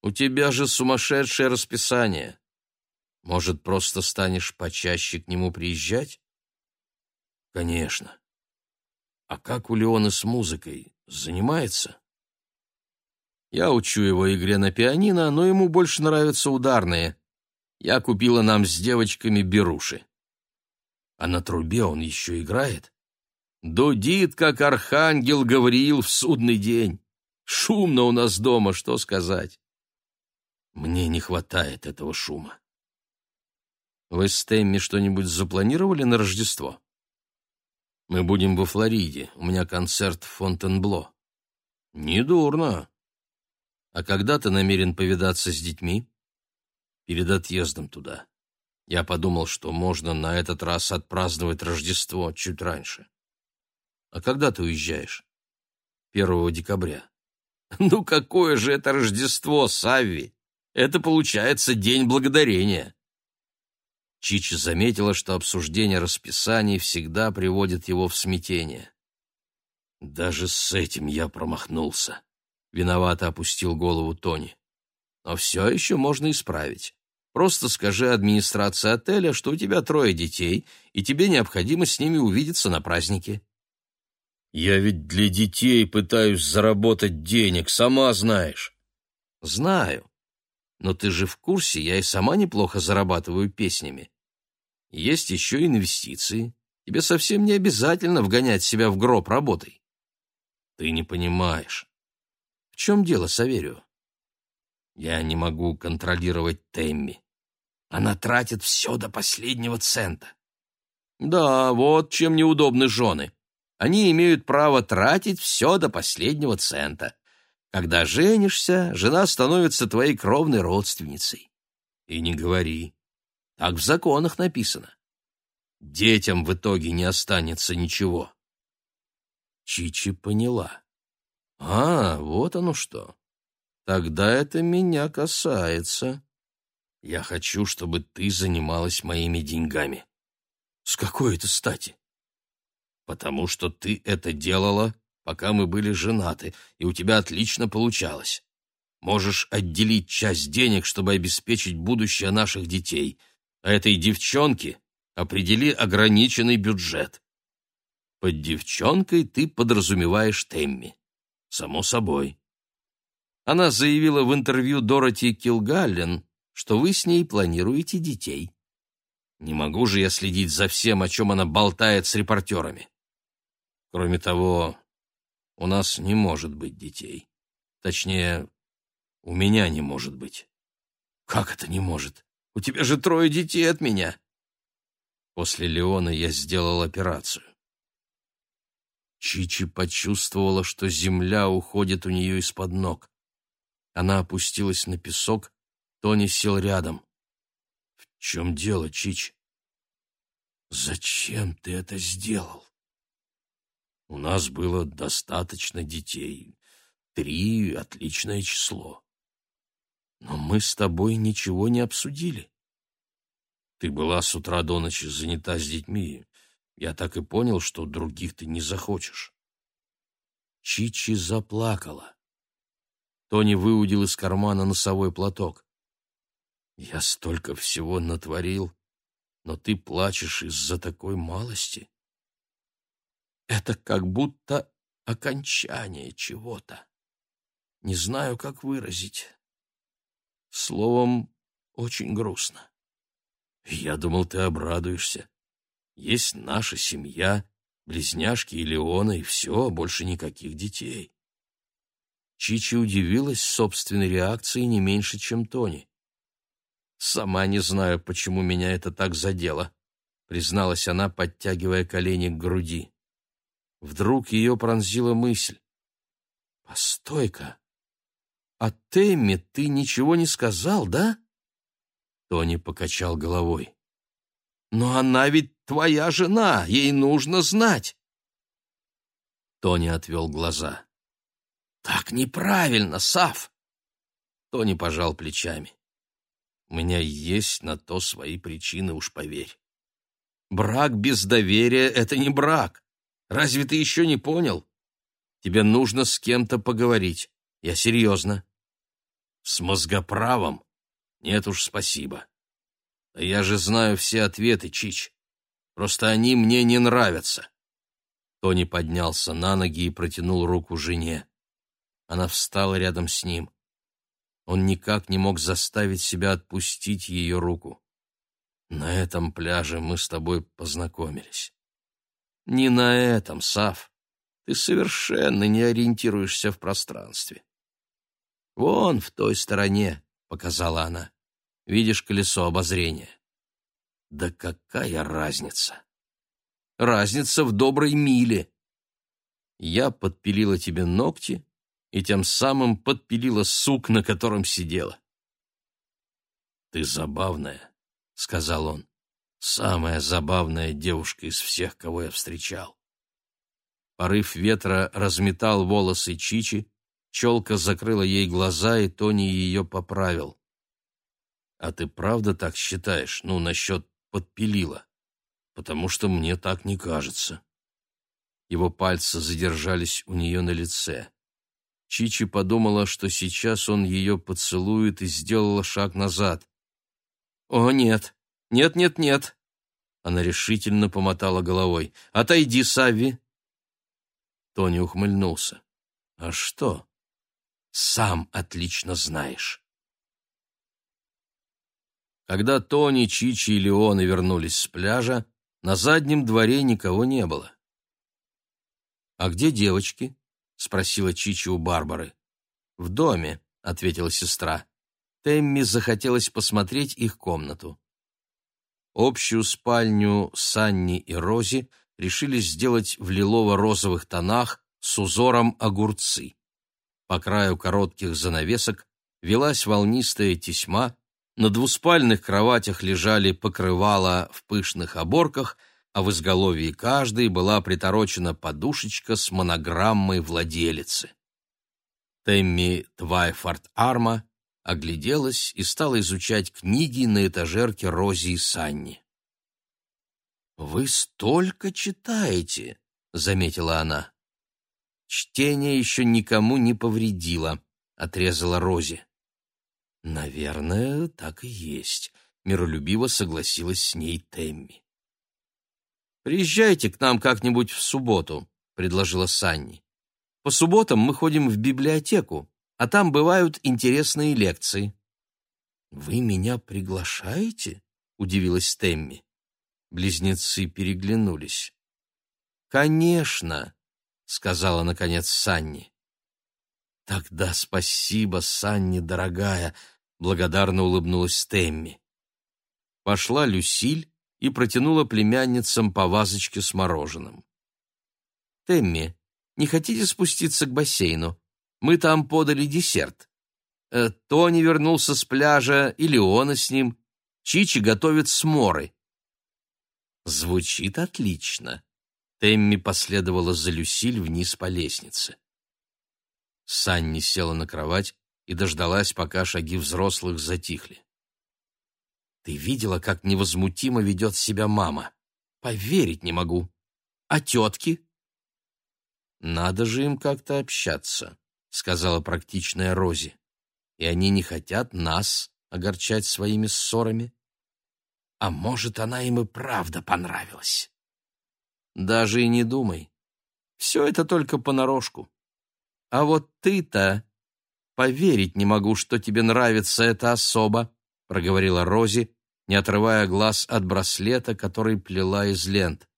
«У тебя же сумасшедшее расписание. Может, просто станешь почаще к нему приезжать?» «Конечно. А как у Леона с музыкой? Занимается? Я учу его игре на пианино, но ему больше нравятся ударные. Я купила нам с девочками беруши. А на трубе он еще играет? Дудит, как архангел Гавриил в судный день. Шумно у нас дома, что сказать. Мне не хватает этого шума. Вы с Тэмми что-нибудь запланировали на Рождество? Мы будем во Флориде. У меня концерт в Фонтенбло. Недурно. А когда ты намерен повидаться с детьми? Перед отъездом туда. Я подумал, что можно на этот раз отпраздновать Рождество чуть раньше. А когда ты уезжаешь? Первого декабря. Ну какое же это Рождество, Савви? Это получается День Благодарения. Чичи заметила, что обсуждение расписаний всегда приводит его в смятение. Даже с этим я промахнулся. Виновато опустил голову Тони. Но все еще можно исправить. Просто скажи администрации отеля, что у тебя трое детей, и тебе необходимо с ними увидеться на празднике. Я ведь для детей пытаюсь заработать денег, сама знаешь. Знаю. Но ты же в курсе, я и сама неплохо зарабатываю песнями. Есть еще инвестиции. Тебе совсем не обязательно вгонять себя в гроб работой. Ты не понимаешь. В чем дело, Саверио? Я не могу контролировать Темми. Она тратит все до последнего цента. Да, вот чем неудобны жены. Они имеют право тратить все до последнего цента. Когда женишься, жена становится твоей кровной родственницей. И не говори. Так в законах написано. Детям в итоге не останется ничего. Чичи поняла. А, вот оно что. Тогда это меня касается. Я хочу, чтобы ты занималась моими деньгами. С какой это стати? Потому что ты это делала, пока мы были женаты, и у тебя отлично получалось. Можешь отделить часть денег, чтобы обеспечить будущее наших детей. А этой девчонке определи ограниченный бюджет. Под девчонкой ты подразумеваешь Темми. Само собой. Она заявила в интервью Дороти Килгаллен, что вы с ней планируете детей. Не могу же я следить за всем, о чем она болтает с репортерами. Кроме того, у нас не может быть детей. Точнее, у меня не может быть. Как это не может? У тебя же трое детей от меня. После Леона я сделал операцию. Чичи почувствовала, что земля уходит у нее из-под ног. Она опустилась на песок, Тони сел рядом. «В чем дело, Чич?» «Зачем ты это сделал?» «У нас было достаточно детей. Три — отличное число. Но мы с тобой ничего не обсудили. Ты была с утра до ночи занята с детьми. Я так и понял, что других ты не захочешь. Чичи заплакала. Тони выудил из кармана носовой платок. Я столько всего натворил, но ты плачешь из-за такой малости. Это как будто окончание чего-то. Не знаю, как выразить. Словом, очень грустно. Я думал, ты обрадуешься. Есть наша семья, близняшки и Леона, и все, больше никаких детей. Чичи удивилась собственной реакции не меньше, чем Тони. «Сама не знаю, почему меня это так задело», — призналась она, подтягивая колени к груди. Вдруг ее пронзила мысль. «Постой-ка, о Тэмми ты ничего не сказал, да?» Тони покачал головой. «Но она ведь твоя жена, ей нужно знать!» Тони отвел глаза. «Так неправильно, Сав!» Тони пожал плечами. «У меня есть на то свои причины, уж поверь. Брак без доверия — это не брак. Разве ты еще не понял? Тебе нужно с кем-то поговорить. Я серьезно». «С мозгоправом? Нет уж, спасибо. Я же знаю все ответы, Чич. Просто они мне не нравятся. Тони поднялся на ноги и протянул руку жене. Она встала рядом с ним. Он никак не мог заставить себя отпустить ее руку. На этом пляже мы с тобой познакомились. Не на этом, Сав. Ты совершенно не ориентируешься в пространстве. Вон в той стороне, показала она. Видишь колесо обозрения? Да какая разница? Разница в доброй миле. Я подпилила тебе ногти и тем самым подпилила сук, на котором сидела. Ты забавная, сказал он. Самая забавная девушка из всех, кого я встречал. Порыв ветра разметал волосы Чичи, челка закрыла ей глаза, и Тони ее поправил. «А ты правда так считаешь, ну, насчет подпилила?» потому что мне так не кажется. Его пальцы задержались у нее на лице. Чичи подумала, что сейчас он ее поцелует, и сделала шаг назад. «О, нет! Нет, нет, нет!» Она решительно помотала головой. «Отойди, Савви!» Тони ухмыльнулся. «А что?» «Сам отлично знаешь». Когда Тони, Чичи и Леоны вернулись с пляжа, на заднем дворе никого не было. «А где девочки?» — спросила Чичи у Барбары. «В доме», — ответила сестра. Темми захотелось посмотреть их комнату. Общую спальню Санни и Рози решили сделать в лилово-розовых тонах с узором огурцы. По краю коротких занавесок велась волнистая тесьма, на двуспальных кроватях лежали покрывала в пышных оборках, а в изголовье каждой была приторочена подушечка с монограммой владелицы. Темми Твайфорд Арма огляделась и стала изучать книги на этажерке Рози и Санни. «Вы столько читаете!» — заметила она. «Чтение еще никому не повредило», — отрезала Рози. «Наверное, так и есть», — миролюбиво согласилась с ней Темми. «Приезжайте к нам как-нибудь в субботу», — предложила Санни. «По субботам мы ходим в библиотеку, а там бывают интересные лекции». «Вы меня приглашаете?» — удивилась Темми. Близнецы переглянулись. «Конечно», — сказала, наконец, Санни. «Тогда спасибо, Санни, дорогая», благодарно улыбнулась Тэмми. Пошла Люсиль и протянула племянницам по вазочке с мороженым. «Тэмми, не хотите спуститься к бассейну? Мы там подали десерт. Э, Тони вернулся с пляжа, и Леона с ним. Чичи готовит сморы». «Звучит отлично». Тэмми последовала за Люсиль вниз по лестнице. Санни села на кровать и дождалась, пока шаги взрослых затихли. «Ты видела, как невозмутимо ведет себя мама? Поверить не могу. А тетки?» «Надо же им как-то общаться», — сказала практичная Рози. «И они не хотят нас огорчать своими ссорами. А может, она им и правда понравилась?» «Даже и не думай. Все это только понарошку. А вот ты-то поверить не могу, что тебе нравится эта особа», — проговорила Рози, не отрывая глаз от браслета, который плела из лент.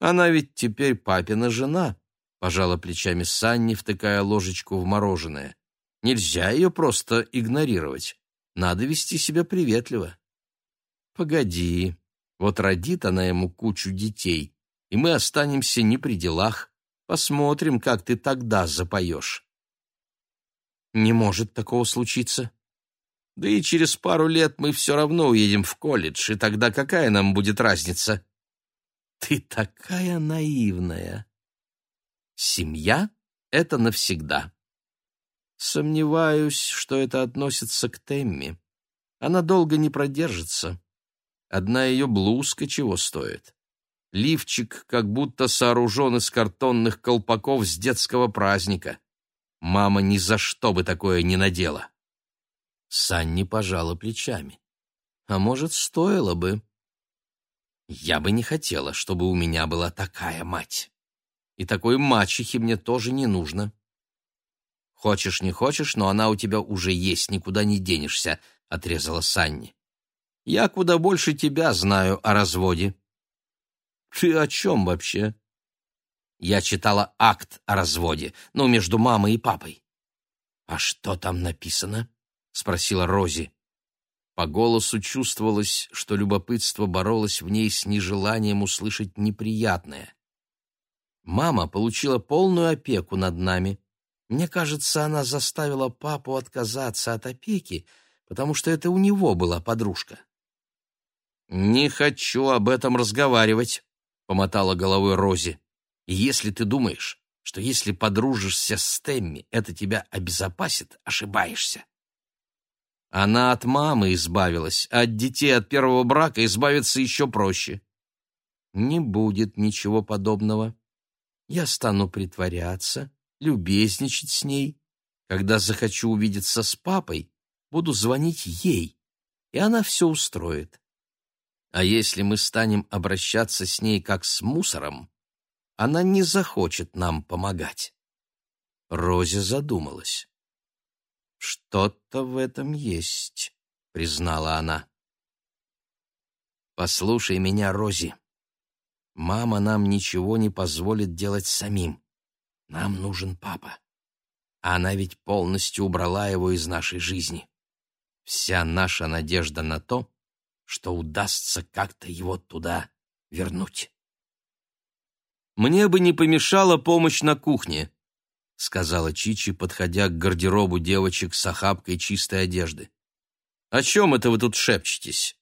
«Она ведь теперь папина жена», — пожала плечами Санни, втыкая ложечку в мороженое. «Нельзя ее просто игнорировать. Надо вести себя приветливо». «Погоди, вот родит она ему кучу детей, и мы останемся не при делах. Посмотрим, как ты тогда запоешь». Не может такого случиться. Да и через пару лет мы все равно уедем в колледж, и тогда какая нам будет разница? Ты такая наивная. Семья — это навсегда. Сомневаюсь, что это относится к Темми. Она долго не продержится. Одна ее блузка чего стоит. Лифчик как будто сооружен из картонных колпаков с детского праздника. Мама ни за что бы такое не надела. Санни пожала плечами. А может, стоило бы. Я бы не хотела, чтобы у меня была такая мать. И такой мачехи мне тоже не нужно. Хочешь, не хочешь, но она у тебя уже есть, никуда не денешься, — отрезала Санни. Я куда больше тебя знаю о разводе. Ты о чем вообще? Я читала акт о разводе, ну, между мамой и папой. А что там написано? — спросила Рози. По голосу чувствовалось, что любопытство боролось в ней с нежеланием услышать неприятное. Мама получила полную опеку над нами. Мне кажется, она заставила папу отказаться от опеки, потому что это у него была подружка. «Не хочу об этом разговаривать», — помотала головой Рози. «И если ты думаешь, что если подружишься с Темми, это тебя обезопасит, ошибаешься. Она от мамы избавилась, а от детей от первого брака избавиться еще проще. Не будет ничего подобного. Я стану притворяться, любезничать с ней. Когда захочу увидеться с папой, буду звонить ей, и она все устроит. А если мы станем обращаться с ней как с мусором, она не захочет нам помогать. Рози задумалась. «Что-то в этом есть», — признала она. «Послушай меня, Рози. Мама нам ничего не позволит делать самим. Нам нужен папа. А она ведь полностью убрала его из нашей жизни. Вся наша надежда на то, что удастся как-то его туда вернуть». «Мне бы не помешала помощь на кухне», — сказала Чичи, подходя к гардеробу девочек с охапкой чистой одежды. «О чем это вы тут шепчетесь?»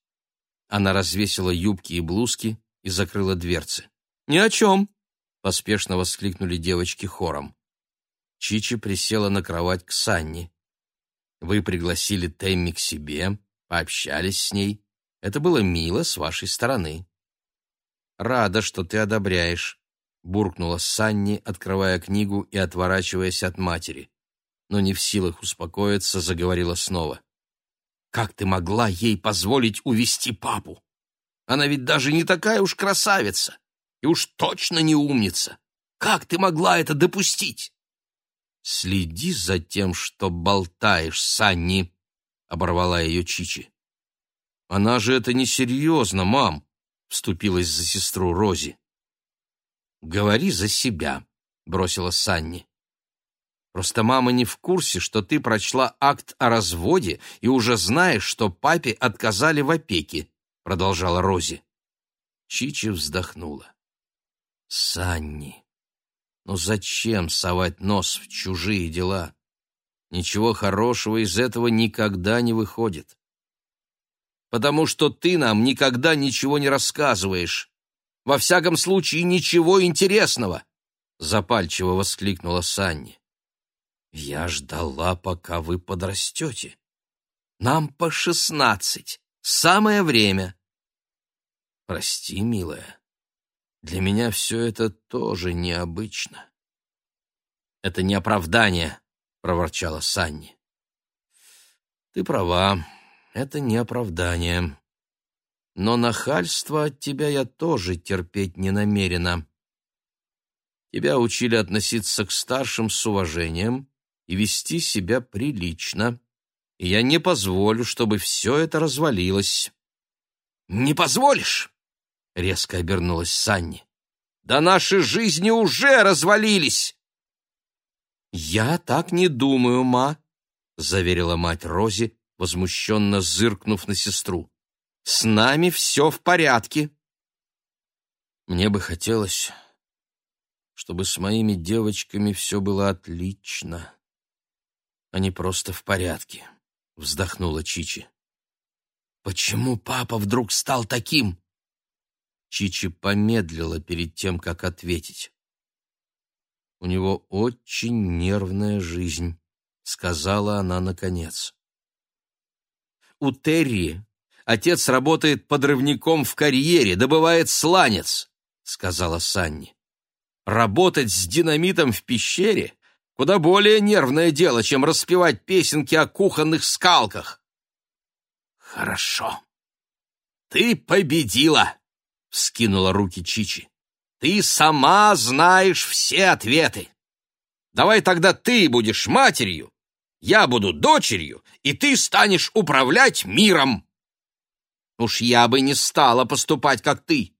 Она развесила юбки и блузки и закрыла дверцы. «Ни о чем!» — поспешно воскликнули девочки хором. Чичи присела на кровать к Санни. «Вы пригласили Тэмми к себе, пообщались с ней. Это было мило с вашей стороны. Рада, что ты одобряешь буркнула Санни, открывая книгу и отворачиваясь от матери. Но не в силах успокоиться, заговорила снова. «Как ты могла ей позволить увести папу? Она ведь даже не такая уж красавица и уж точно не умница. Как ты могла это допустить?» «Следи за тем, что болтаешь, Санни», — оборвала ее Чичи. «Она же это несерьезно, мам», — вступилась за сестру Рози. «Говори за себя», — бросила Санни. «Просто мама не в курсе, что ты прочла акт о разводе и уже знаешь, что папе отказали в опеке», — продолжала Рози. Чичи вздохнула. «Санни, ну зачем совать нос в чужие дела? Ничего хорошего из этого никогда не выходит. Потому что ты нам никогда ничего не рассказываешь. Во всяком случае, ничего интересного!» — запальчиво воскликнула Санни. «Я ждала, пока вы подрастете. Нам по шестнадцать. Самое время». «Прости, милая, для меня все это тоже необычно». «Это не оправдание», — проворчала Санни. «Ты права, это не оправдание», но нахальство от тебя я тоже терпеть не намерена. Тебя учили относиться к старшим с уважением и вести себя прилично, и я не позволю, чтобы все это развалилось». «Не позволишь?» — резко обернулась Санни. «Да наши жизни уже развалились!» «Я так не думаю, ма», — заверила мать Рози, возмущенно зыркнув на сестру. С нами все в порядке. Мне бы хотелось, чтобы с моими девочками все было отлично, а не просто в порядке, — вздохнула Чичи. Почему папа вдруг стал таким? Чичи помедлила перед тем, как ответить. У него очень нервная жизнь, — сказала она наконец. У Терри Отец работает подрывником в карьере, добывает сланец», — сказала Санни. «Работать с динамитом в пещере — куда более нервное дело, чем распевать песенки о кухонных скалках». «Хорошо. Ты победила!» — вскинула руки Чичи. Ты сама знаешь все ответы. Давай тогда ты будешь матерью, я буду дочерью, и ты станешь управлять миром. Уж я бы не стала поступать, как ты.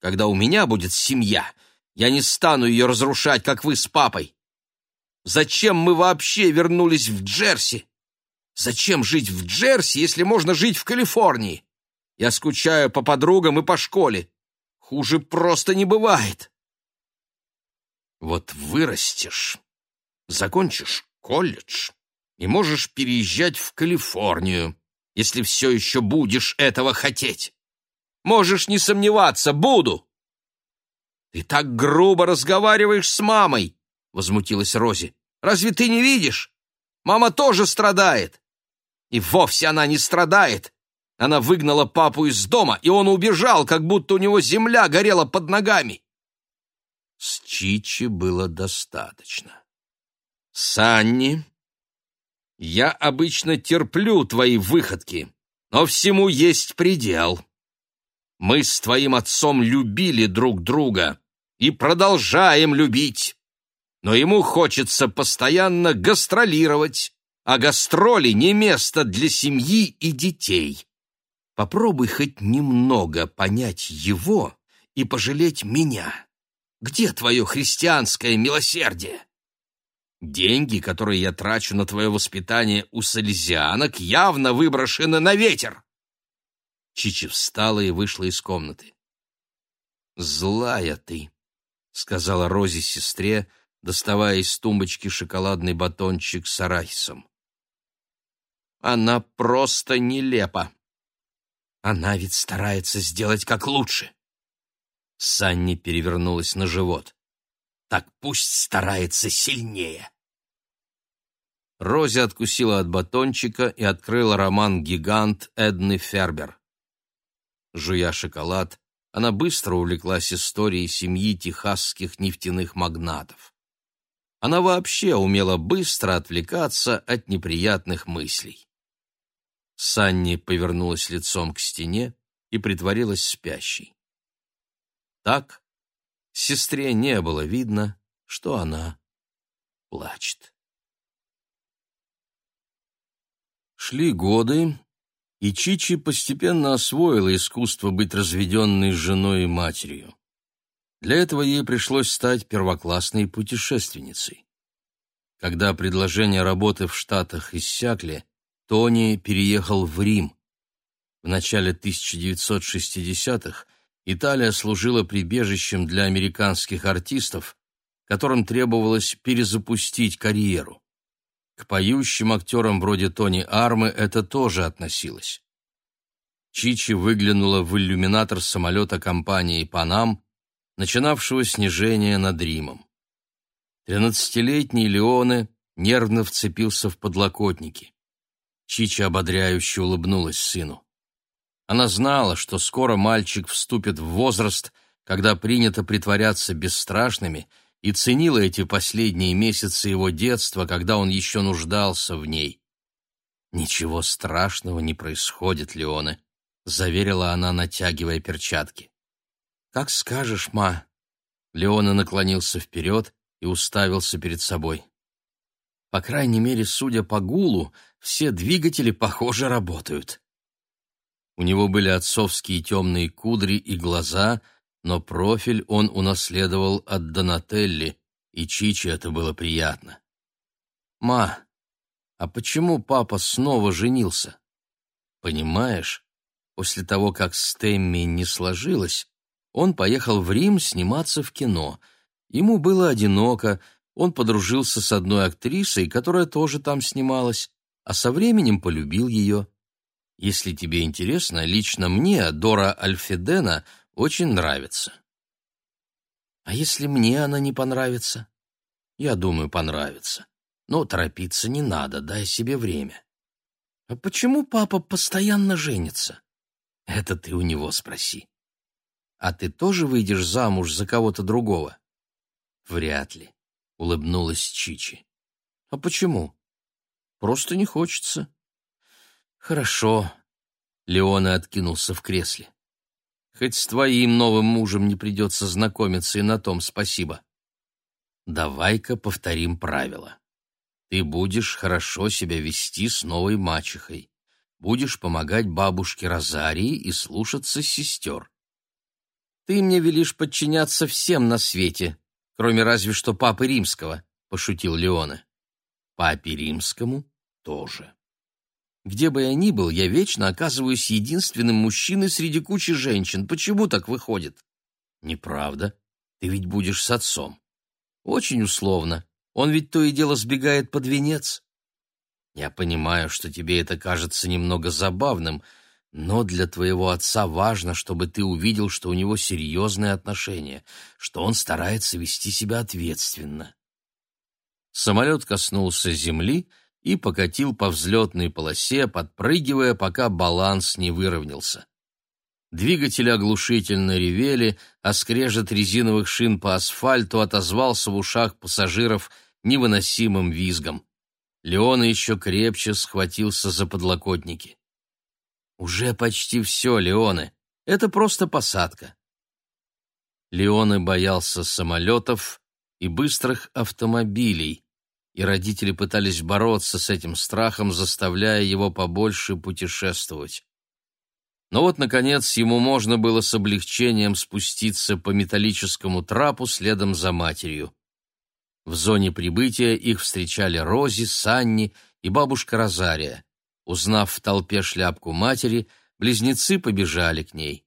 Когда у меня будет семья, я не стану ее разрушать, как вы с папой. Зачем мы вообще вернулись в Джерси? Зачем жить в Джерси, если можно жить в Калифорнии? Я скучаю по подругам и по школе. Хуже просто не бывает. Вот вырастешь, закончишь колледж и можешь переезжать в Калифорнию, если все еще будешь этого хотеть. Можешь не сомневаться, буду. Ты так грубо разговариваешь с мамой, возмутилась Рози. Разве ты не видишь? Мама тоже страдает. И вовсе она не страдает. Она выгнала папу из дома, и он убежал, как будто у него земля горела под ногами. С Чичи было достаточно. «Санни, я обычно терплю твои выходки, но всему есть предел. Мы с твоим отцом любили друг друга и продолжаем любить, но ему хочется постоянно гастролировать, а гастроли не место для семьи и детей. Попробуй хоть немного понять его и пожалеть меня. Где твое христианское милосердие? Деньги, которые я трачу на твое воспитание у салезианок, явно выброшены на ветер. Чичи встала и вышла из комнаты. «Злая ты», — сказала Розе сестре, доставая из тумбочки шоколадный батончик с арахисом. «Она просто нелепа», она ведь старается сделать как лучше. Санни перевернулась на живот. Так пусть старается сильнее. Рози откусила от батончика и открыла роман «Гигант» Эдны Фербер. Жуя шоколад, она быстро увлеклась историей семьи техасских нефтяных магнатов. Она вообще умела быстро отвлекаться от неприятных мыслей. Санни повернулась лицом к стене и притворилась спящей. Так сестре не было видно, что она плачет. Шли годы, и Чичи постепенно освоила искусство быть разведенной женой и матерью. Для этого ей пришлось стать первоклассной путешественницей. Когда предложения работы в Штатах иссякли, Тони переехал в Рим. В начале 1960-х Италия служила прибежищем для американских артистов, которым требовалось перезапустить карьеру. К поющим актерам вроде Тони Армы это тоже относилось. Чичи выглянула в иллюминатор самолета компании «Панам», начинавшего снижение над Римом. Тринадцатилетний Леоне нервно вцепился в подлокотники. Чича ободряюще улыбнулась сыну. Она знала, что скоро мальчик вступит в возраст, когда принято притворяться бесстрашными, и ценила эти последние месяцы его детства, когда он еще нуждался в ней. «Ничего страшного не происходит, Леоне», — заверила она, натягивая перчатки. «Как скажешь, ма». Леона наклонился вперед и уставился перед собой. По крайней мере, судя по гулу, все двигатели, похоже, работают. У него были отцовские темные кудри и глаза, но профиль он унаследовал от Донателли, и Чичи это было приятно. «Ма, а почему папа снова женился?» «Понимаешь, после того, как с Тэмми не сложилось, он поехал в Рим сниматься в кино. Ему было одиноко, он подружился с одной актрисой, которая тоже там снималась а со временем полюбил ее. Если тебе интересно, лично мне Дора Альфедена очень нравится. А если мне она не понравится? Я думаю, понравится. Но торопиться не надо, дай себе время. А почему папа постоянно женится? Это ты у него спроси. А ты тоже выйдешь замуж за кого-то другого? Вряд ли, улыбнулась Чичи. А почему? Просто не хочется. Хорошо. Леона откинулся в кресле. Хоть с твоим новым мужем не придется знакомиться, и на том спасибо. Давай-ка повторим правила. Ты будешь хорошо себя вести с новой мачехой. Будешь помогать бабушке Розарии и слушаться сестер. Ты мне велишь подчиняться всем на свете, кроме разве что папы римского, — пошутил Леоне. Папе римскому тоже. Где бы я ни был, я вечно оказываюсь единственным мужчиной среди кучи женщин. Почему так выходит? Неправда. Ты ведь будешь с отцом. Очень условно. Он ведь то и дело сбегает под венец. Я понимаю, что тебе это кажется немного забавным, но для твоего отца важно, чтобы ты увидел, что у него серьезные отношения, что он старается вести себя ответственно. Самолет коснулся земли, и покатил по взлетной полосе, подпрыгивая, пока баланс не выровнялся. Двигатели оглушительно ревели, а скрежет резиновых шин по асфальту отозвался в ушах пассажиров невыносимым визгом. Леон еще крепче схватился за подлокотники. «Уже почти все, Леоне. Это просто посадка». Леоне боялся самолетов и быстрых автомобилей, и родители пытались бороться с этим страхом, заставляя его побольше путешествовать. Но вот, наконец, ему можно было с облегчением спуститься по металлическому трапу следом за матерью. В зоне прибытия их встречали Рози, Санни и бабушка Розария. Узнав в толпе шляпку матери, близнецы побежали к ней.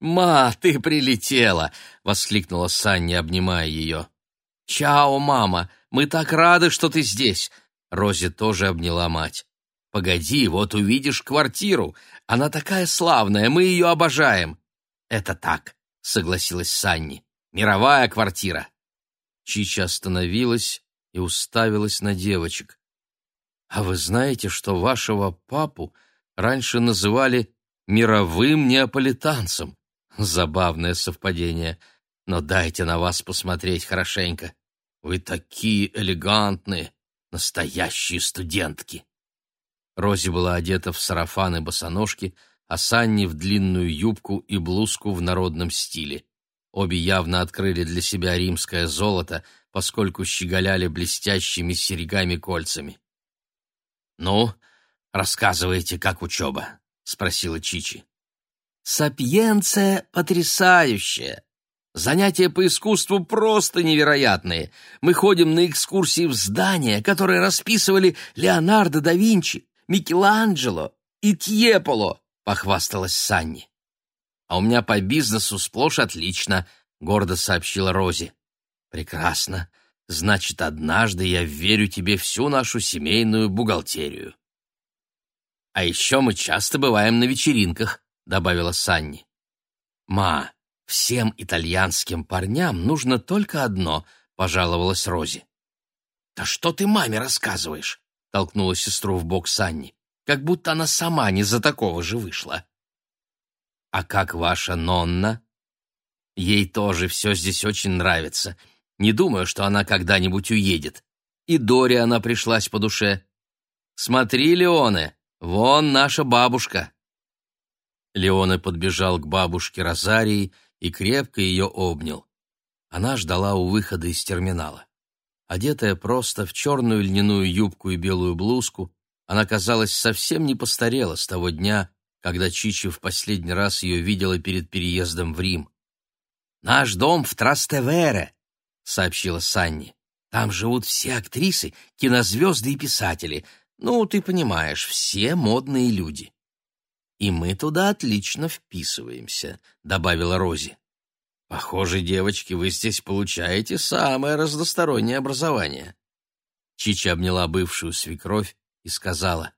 «Ма, ты прилетела!» — воскликнула Санни, обнимая ее. «Чао, мама! Мы так рады, что ты здесь!» Рози тоже обняла мать. «Погоди, вот увидишь квартиру. Она такая славная, мы ее обожаем». «Это так», — согласилась Санни. «Мировая квартира». Чича остановилась и уставилась на девочек. «А вы знаете, что вашего папу раньше называли мировым неаполитанцем?» Забавное совпадение — но дайте на вас посмотреть хорошенько. Вы такие элегантные, настоящие студентки. Рози была одета в сарафан и босоножки, а Санни в длинную юбку и блузку в народном стиле. Обе явно открыли для себя римское золото, поскольку щеголяли блестящими серьгами-кольцами. «Ну, рассказывайте, как учеба?» — спросила Чичи. «Сапьенция потрясающая!» Занятия по искусству просто невероятные. Мы ходим на экскурсии в здания, которые расписывали Леонардо да Винчи, Микеланджело и Тьеполо, похвасталась Санни. А у меня по бизнесу сплошь отлично, гордо сообщила Рози. Прекрасно. Значит, однажды я верю тебе всю нашу семейную бухгалтерию. А еще мы часто бываем на вечеринках, добавила Санни. Ма, «Всем итальянским парням нужно только одно», — пожаловалась Рози. «Да что ты маме рассказываешь?» — толкнула сестру в бок Санни. «Как будто она сама не за такого же вышла». «А как ваша Нонна?» «Ей тоже все здесь очень нравится. Не думаю, что она когда-нибудь уедет. И Доре она пришлась по душе. Смотри, Леоне, вон наша бабушка». Леоне подбежал к бабушке Розарии и крепко ее обнял. Она ждала у выхода из терминала. Одетая просто в черную льняную юбку и белую блузку, она, казалось, совсем не постарела с того дня, когда Чичи в последний раз ее видела перед переездом в Рим. «Наш дом в Трастевере», — сообщила Санни. «Там живут все актрисы, кинозвезды и писатели. Ну, ты понимаешь, все модные люди». «И мы туда отлично вписываемся», — добавила Рози. «Похоже, девочки, вы здесь получаете самое разностороннее образование». Чича обняла бывшую свекровь и сказала,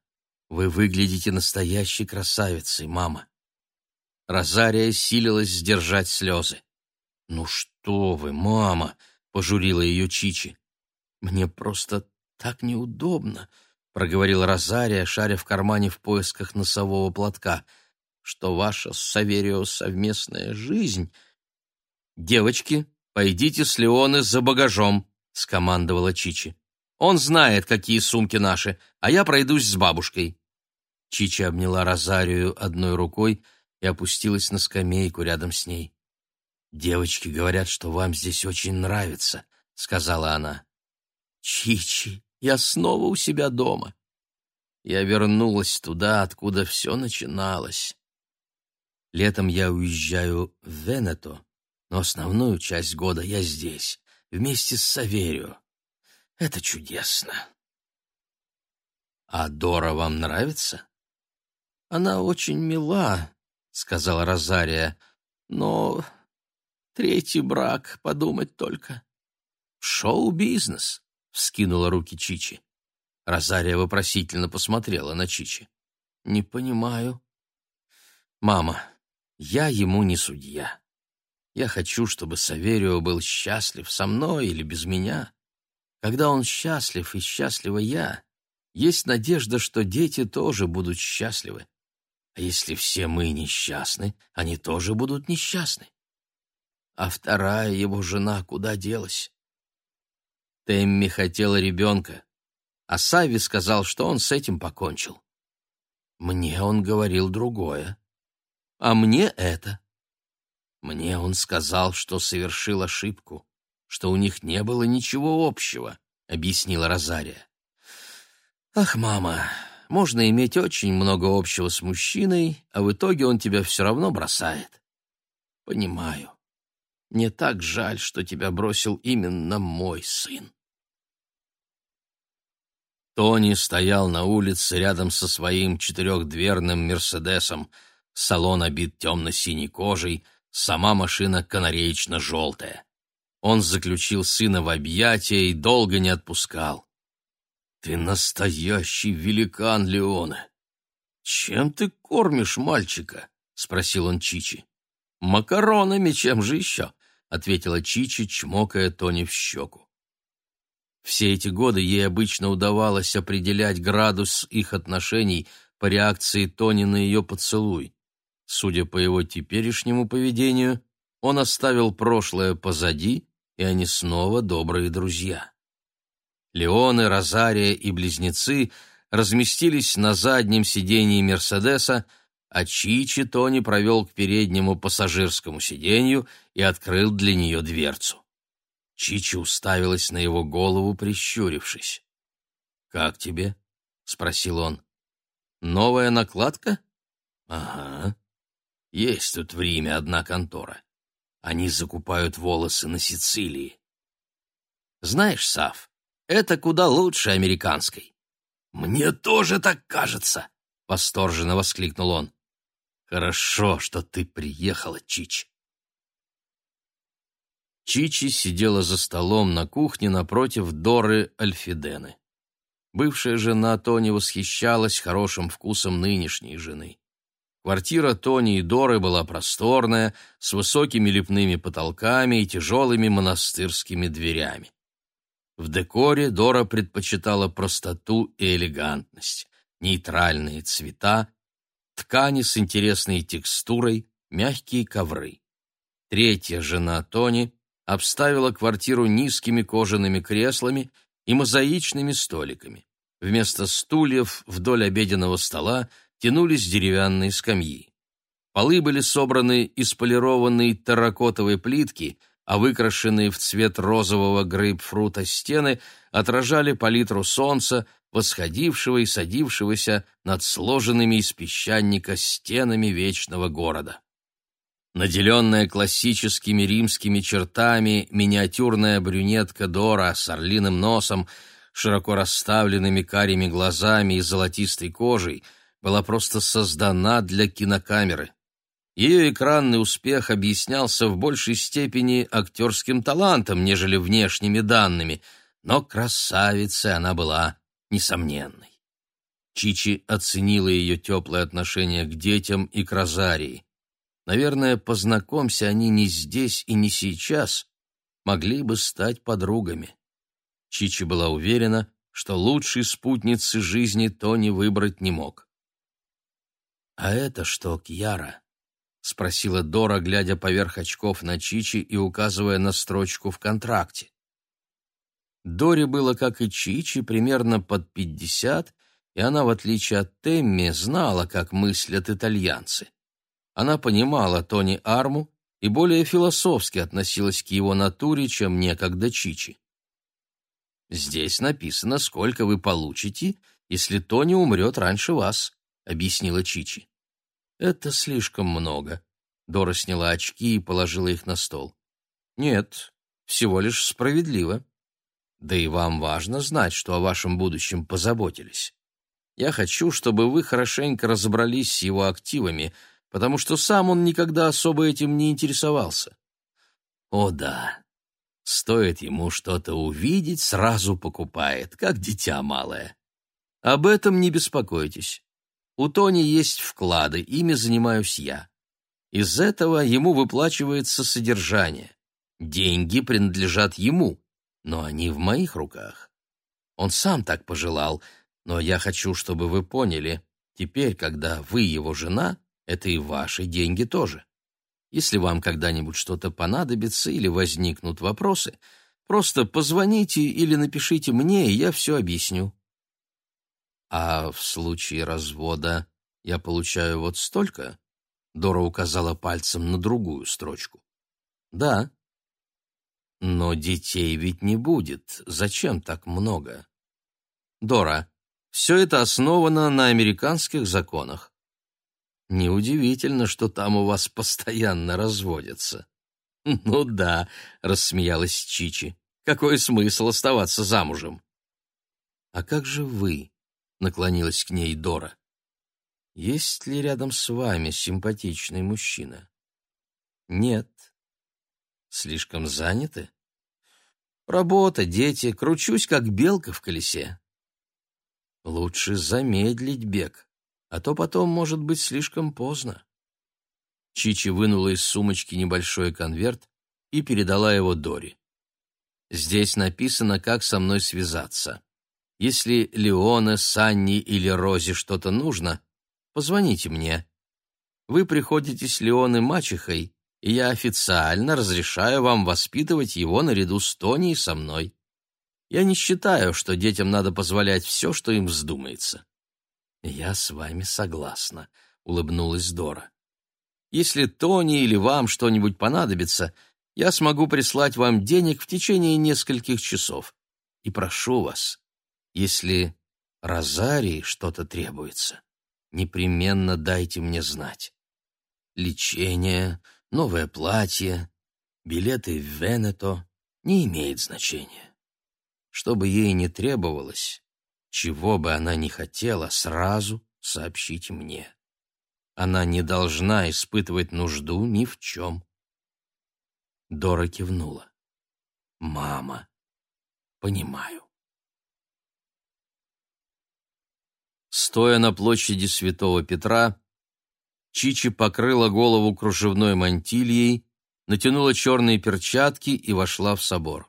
«Вы выглядите настоящей красавицей, мама». Розария силилась сдержать слезы. «Ну что вы, мама!» — пожурила ее Чичи. «Мне просто так неудобно проговорил Розария, шаря в кармане в поисках носового платка, что ваша с Саверио совместная жизнь... «Девочки, пойдите с Леоны за багажом», — скомандовала Чичи. «Он знает, какие сумки наши, а я пройдусь с бабушкой». Чичи обняла Розарию одной рукой и опустилась на скамейку рядом с ней. «Девочки говорят, что вам здесь очень нравится», — сказала она. «Чичи, я снова у себя дома. Я вернулась туда, откуда все начиналось. Летом я уезжаю в Венето, но основную часть года я здесь, вместе с Саверио. Это чудесно. А Дора вам нравится? Она очень мила, сказала Розария, но третий брак, подумать только. Шоу-бизнес, вскинула руки Чичи. Розария вопросительно посмотрела на Чичи. Не понимаю. Мама, я ему не судья. Я хочу, чтобы Саверио был счастлив со мной или без меня. Когда он счастлив и счастлива я, есть надежда, что дети тоже будут счастливы. А если все мы несчастны, они тоже будут несчастны. А вторая его жена куда делась? Темми хотела ребенка, а Сави сказал, что он с этим покончил. Мне он говорил другое а мне это. Мне он сказал, что совершил ошибку, что у них не было ничего общего, объяснила Розария. Ах, мама, можно иметь очень много общего с мужчиной, а в итоге он тебя все равно бросает. Понимаю. Мне так жаль, что тебя бросил именно мой сын. Тони стоял на улице рядом со своим четырехдверным «Мерседесом», салон обит темно-синей кожей, сама машина канареечно-желтая. Он заключил сына в объятия и долго не отпускал. «Ты настоящий великан, Леоне!» «Чем ты кормишь мальчика?» — спросил он Чичи. «Макаронами, чем же еще?» — ответила Чичи, чмокая Тони в щеку. Все эти годы ей обычно удавалось определять градус их отношений по реакции Тони на ее поцелуй. Судя по его теперешнему поведению, он оставил прошлое позади, и они снова добрые друзья. Леоны, Розария и близнецы разместились на заднем сидении Мерседеса, а Чичи Тони провел к переднему пассажирскому сиденью и открыл для нее дверцу. Чичи уставилась на его голову, прищурившись. «Как тебе?» — спросил он. «Новая накладка?» «Ага. Есть тут в Риме одна контора. Они закупают волосы на Сицилии. Знаешь, Сав, это куда лучше американской. Мне тоже так кажется, восторженно воскликнул он. Хорошо, что ты приехала, Чич. Чичи сидела за столом на кухне напротив Доры Альфидены. Бывшая жена Тони восхищалась хорошим вкусом нынешней жены. Квартира Тони и Доры была просторная, с высокими лепными потолками и тяжелыми монастырскими дверями. В декоре Дора предпочитала простоту и элегантность, нейтральные цвета, ткани с интересной текстурой, мягкие ковры. Третья жена Тони обставила квартиру низкими кожаными креслами и мозаичными столиками. Вместо стульев вдоль обеденного стола тянулись деревянные скамьи. Полы были собраны из полированной терракотовой плитки, а выкрашенные в цвет розового грейпфрута стены отражали палитру солнца, восходившего и садившегося над сложенными из песчаника стенами вечного города. Наделенная классическими римскими чертами, миниатюрная брюнетка Дора с орлиным носом, широко расставленными карими глазами и золотистой кожей — была просто создана для кинокамеры. Ее экранный успех объяснялся в большей степени актерским талантом, нежели внешними данными, но красавицей она была несомненной. Чичи оценила ее теплое отношение к детям и к Розарии. Наверное, познакомься они не здесь и не сейчас, могли бы стать подругами. Чичи была уверена, что лучшей спутницы жизни Тони выбрать не мог. «А это что, Кьяра?» — спросила Дора, глядя поверх очков на Чичи и указывая на строчку в контракте. Доре было, как и Чичи, примерно под пятьдесят, и она, в отличие от Темми, знала, как мыслят итальянцы. Она понимала Тони Арму и более философски относилась к его натуре, чем некогда Чичи. «Здесь написано, сколько вы получите, если Тони умрет раньше вас», — объяснила Чичи. «Это слишком много». Дора сняла очки и положила их на стол. «Нет, всего лишь справедливо. Да и вам важно знать, что о вашем будущем позаботились. Я хочу, чтобы вы хорошенько разобрались с его активами, потому что сам он никогда особо этим не интересовался. О да, стоит ему что-то увидеть, сразу покупает, как дитя малое. Об этом не беспокойтесь. У Тони есть вклады, ими занимаюсь я. Из этого ему выплачивается содержание. Деньги принадлежат ему, но они в моих руках. Он сам так пожелал, но я хочу, чтобы вы поняли, теперь, когда вы его жена, это и ваши деньги тоже. Если вам когда-нибудь что-то понадобится или возникнут вопросы, просто позвоните или напишите мне, и я все объясню. А в случае развода я получаю вот столько? Дора указала пальцем на другую строчку. Да. Но детей ведь не будет. Зачем так много? Дора, все это основано на американских законах. Неудивительно, что там у вас постоянно разводятся. Ну да, рассмеялась Чичи. Какой смысл оставаться замужем? А как же вы? наклонилась к ней Дора. Есть ли рядом с вами симпатичный мужчина? Нет. Слишком заняты? Работа, дети, кручусь как белка в колесе. Лучше замедлить бег а то потом может быть слишком поздно. Чичи вынула из сумочки небольшой конверт и передала его Дори. Здесь написано, как со мной связаться. Если Леоне, Санни или Розе что-то нужно, позвоните мне. Вы приходите с Леоне мачехой, и я официально разрешаю вам воспитывать его наряду с Тони и со мной. Я не считаю, что детям надо позволять все, что им вздумается. «Я с вами согласна», — улыбнулась Дора. «Если Тони или вам что-нибудь понадобится, я смогу прислать вам денег в течение нескольких часов. И прошу вас, если Розарии что-то требуется, непременно дайте мне знать. Лечение, новое платье, билеты в Венето не имеет значения. Что бы ей не требовалось, чего бы она ни хотела, сразу сообщите мне. Она не должна испытывать нужду ни в чем. Дора кивнула. «Мама, понимаю». Стоя на площади Святого Петра, Чичи покрыла голову кружевной мантильей, натянула черные перчатки и вошла в собор.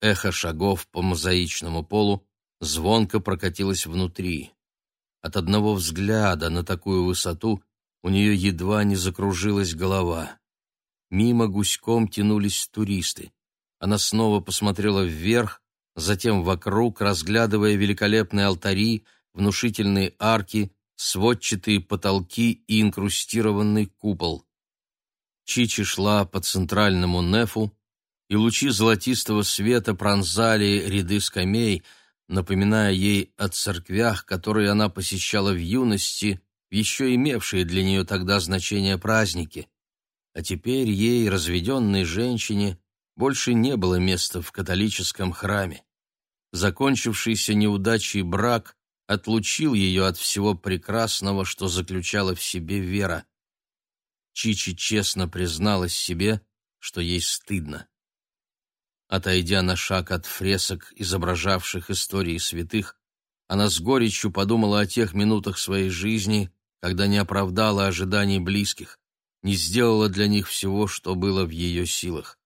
Эхо шагов по мозаичному полу звонко прокатилась внутри. От одного взгляда на такую высоту у нее едва не закружилась голова. Мимо гуськом тянулись туристы. Она снова посмотрела вверх, затем вокруг, разглядывая великолепные алтари, внушительные арки, сводчатые потолки и инкрустированный купол. Чичи шла по центральному нефу, и лучи золотистого света пронзали ряды скамей — напоминая ей о церквях, которые она посещала в юности, еще имевшие для нее тогда значение праздники. А теперь ей, разведенной женщине, больше не было места в католическом храме. Закончившийся неудачей брак отлучил ее от всего прекрасного, что заключала в себе вера. Чичи честно призналась себе, что ей стыдно. Отойдя на шаг от фресок, изображавших истории святых, она с горечью подумала о тех минутах своей жизни, когда не оправдала ожиданий близких, не сделала для них всего, что было в ее силах.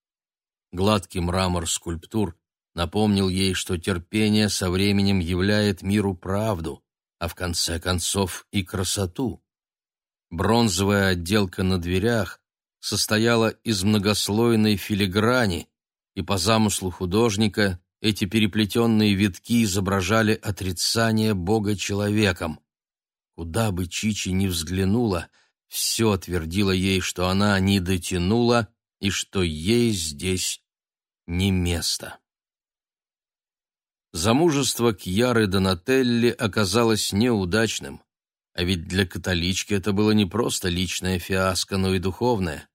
Гладкий мрамор скульптур напомнил ей, что терпение со временем являет миру правду, а в конце концов и красоту. Бронзовая отделка на дверях состояла из многослойной филиграни, и по замыслу художника эти переплетенные витки изображали отрицание Бога человеком. Куда бы Чичи ни взглянула, все твердило ей, что она не дотянула и что ей здесь не место. Замужество Кьяры Донателли оказалось неудачным, а ведь для католички это было не просто личное фиаско, но и духовное.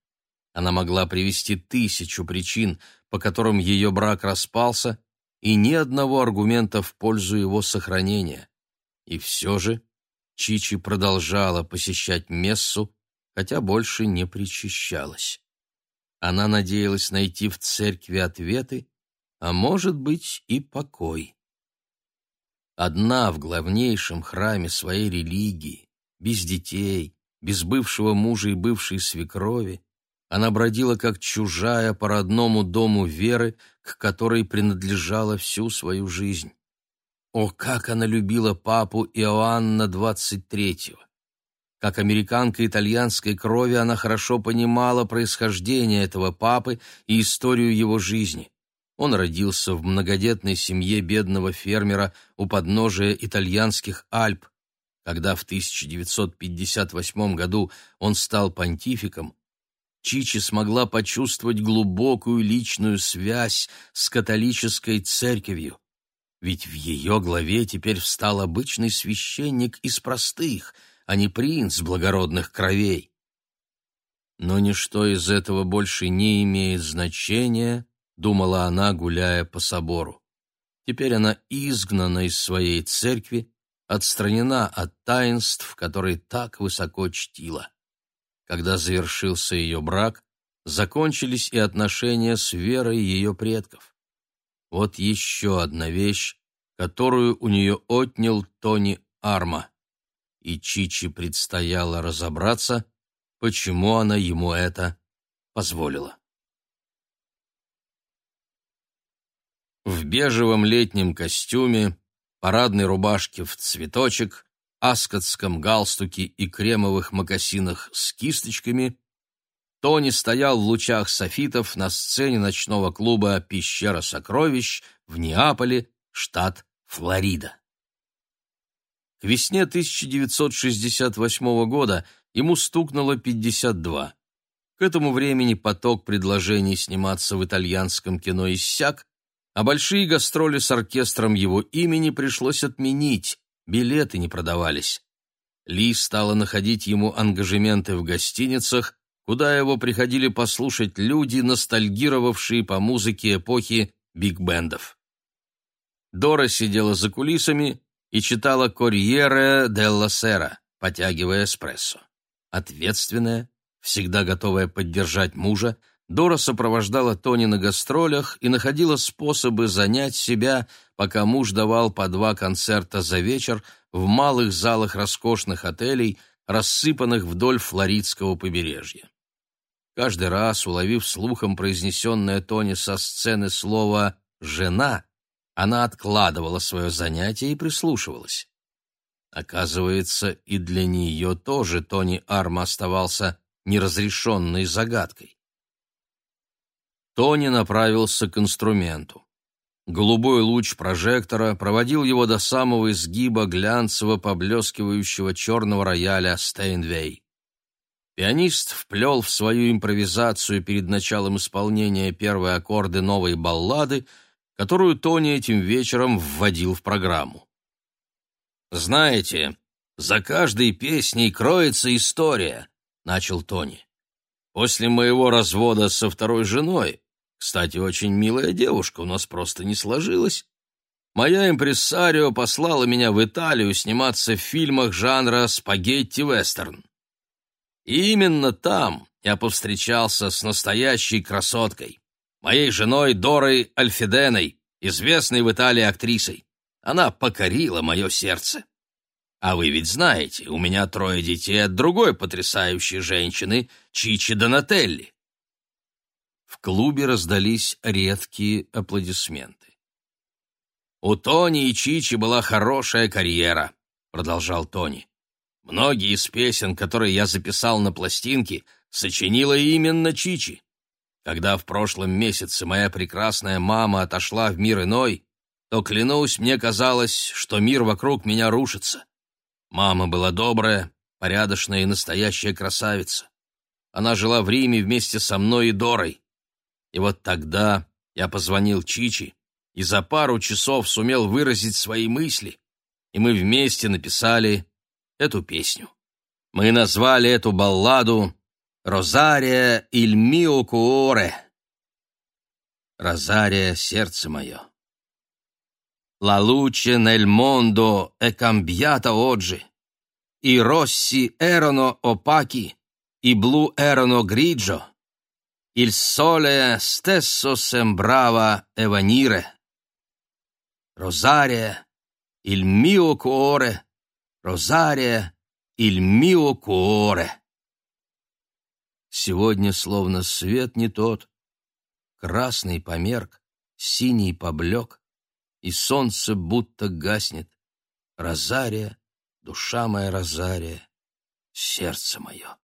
Она могла привести тысячу причин, по которым ее брак распался, и ни одного аргумента в пользу его сохранения. И все же Чичи продолжала посещать мессу, хотя больше не причащалась. Она надеялась найти в церкви ответы, а может быть и покой. Одна в главнейшем храме своей религии, без детей, без бывшего мужа и бывшей свекрови, она бродила как чужая по родному дому веры, к которой принадлежала всю свою жизнь. О, как она любила папу Иоанна XXIII! Как американка итальянской крови она хорошо понимала происхождение этого папы и историю его жизни. Он родился в многодетной семье бедного фермера у подножия итальянских Альп. Когда в 1958 году он стал понтификом, Чичи смогла почувствовать глубокую личную связь с католической церковью. Ведь в ее главе теперь встал обычный священник из простых, а не принц благородных кровей. Но ничто из этого больше не имеет значения, думала она, гуляя по собору. Теперь она изгнана из своей церкви, отстранена от таинств, которые так высоко чтила. Когда завершился ее брак, закончились и отношения с верой ее предков. Вот еще одна вещь, которую у нее отнял Тони Арма. И Чичи предстояло разобраться, почему она ему это позволила. В бежевом летнем костюме, парадной рубашке в цветочек, аскотском галстуке и кремовых мокасинах с кисточками, Тони стоял в лучах софитов на сцене ночного клуба «Пещера сокровищ» в Неаполе, штат Флорида. К весне 1968 года ему стукнуло 52. К этому времени поток предложений сниматься в итальянском кино иссяк, а большие гастроли с оркестром его имени пришлось отменить, билеты не продавались. Ли стала находить ему ангажементы в гостиницах, куда его приходили послушать люди, ностальгировавшие по музыке эпохи биг-бендов. Дора сидела за кулисами и читала «Корьере делла Сера», потягивая эспрессо. Ответственная, всегда готовая поддержать мужа, Дора сопровождала Тони на гастролях и находила способы занять себя, пока муж давал по два концерта за вечер в малых залах роскошных отелей, рассыпанных вдоль флоридского побережья. Каждый раз, уловив слухом произнесенное Тони со сцены слово «жена», она откладывала свое занятие и прислушивалась. Оказывается, и для нее тоже Тони Арма оставался неразрешенной загадкой. Тони направился к инструменту. Голубой луч прожектора проводил его до самого изгиба глянцево поблескивающего черного рояля Стейнвей. Пианист вплел в свою импровизацию перед началом исполнения первые аккорды новой баллады, которую Тони этим вечером вводил в программу. «Знаете, за каждой песней кроется история», — начал Тони. «После моего развода со второй женой кстати, очень милая девушка, у нас просто не сложилось. Моя импрессарио послала меня в Италию сниматься в фильмах жанра спагетти-вестерн. И именно там я повстречался с настоящей красоткой, моей женой Дорой Альфеденой, известной в Италии актрисой. Она покорила мое сердце. А вы ведь знаете, у меня трое детей от другой потрясающей женщины, Чичи Донателли. В клубе раздались редкие аплодисменты. «У Тони и Чичи была хорошая карьера», — продолжал Тони. «Многие из песен, которые я записал на пластинке, сочинила именно Чичи. Когда в прошлом месяце моя прекрасная мама отошла в мир иной, то, клянусь, мне казалось, что мир вокруг меня рушится. Мама была добрая, порядочная и настоящая красавица. Она жила в Риме вместе со мной и Дорой. И вот тогда я позвонил Чичи и за пару часов сумел выразить свои мысли, и мы вместе написали эту песню. Мы назвали эту балладу «Розария иль мио куоре» — «Розария, сердце мое». La luce nel mondo è cambiata oggi. I rossi erano opachi, i blu erano grigio. Il sole stesso sembrava evanire. Rosaria, il mio cuore, Rosaria, il mio cuore. Сегодня словно свет не тот, красный померк, синий поблек, и солнце будто гаснет. Розария, душа моя Розария, сердце мое.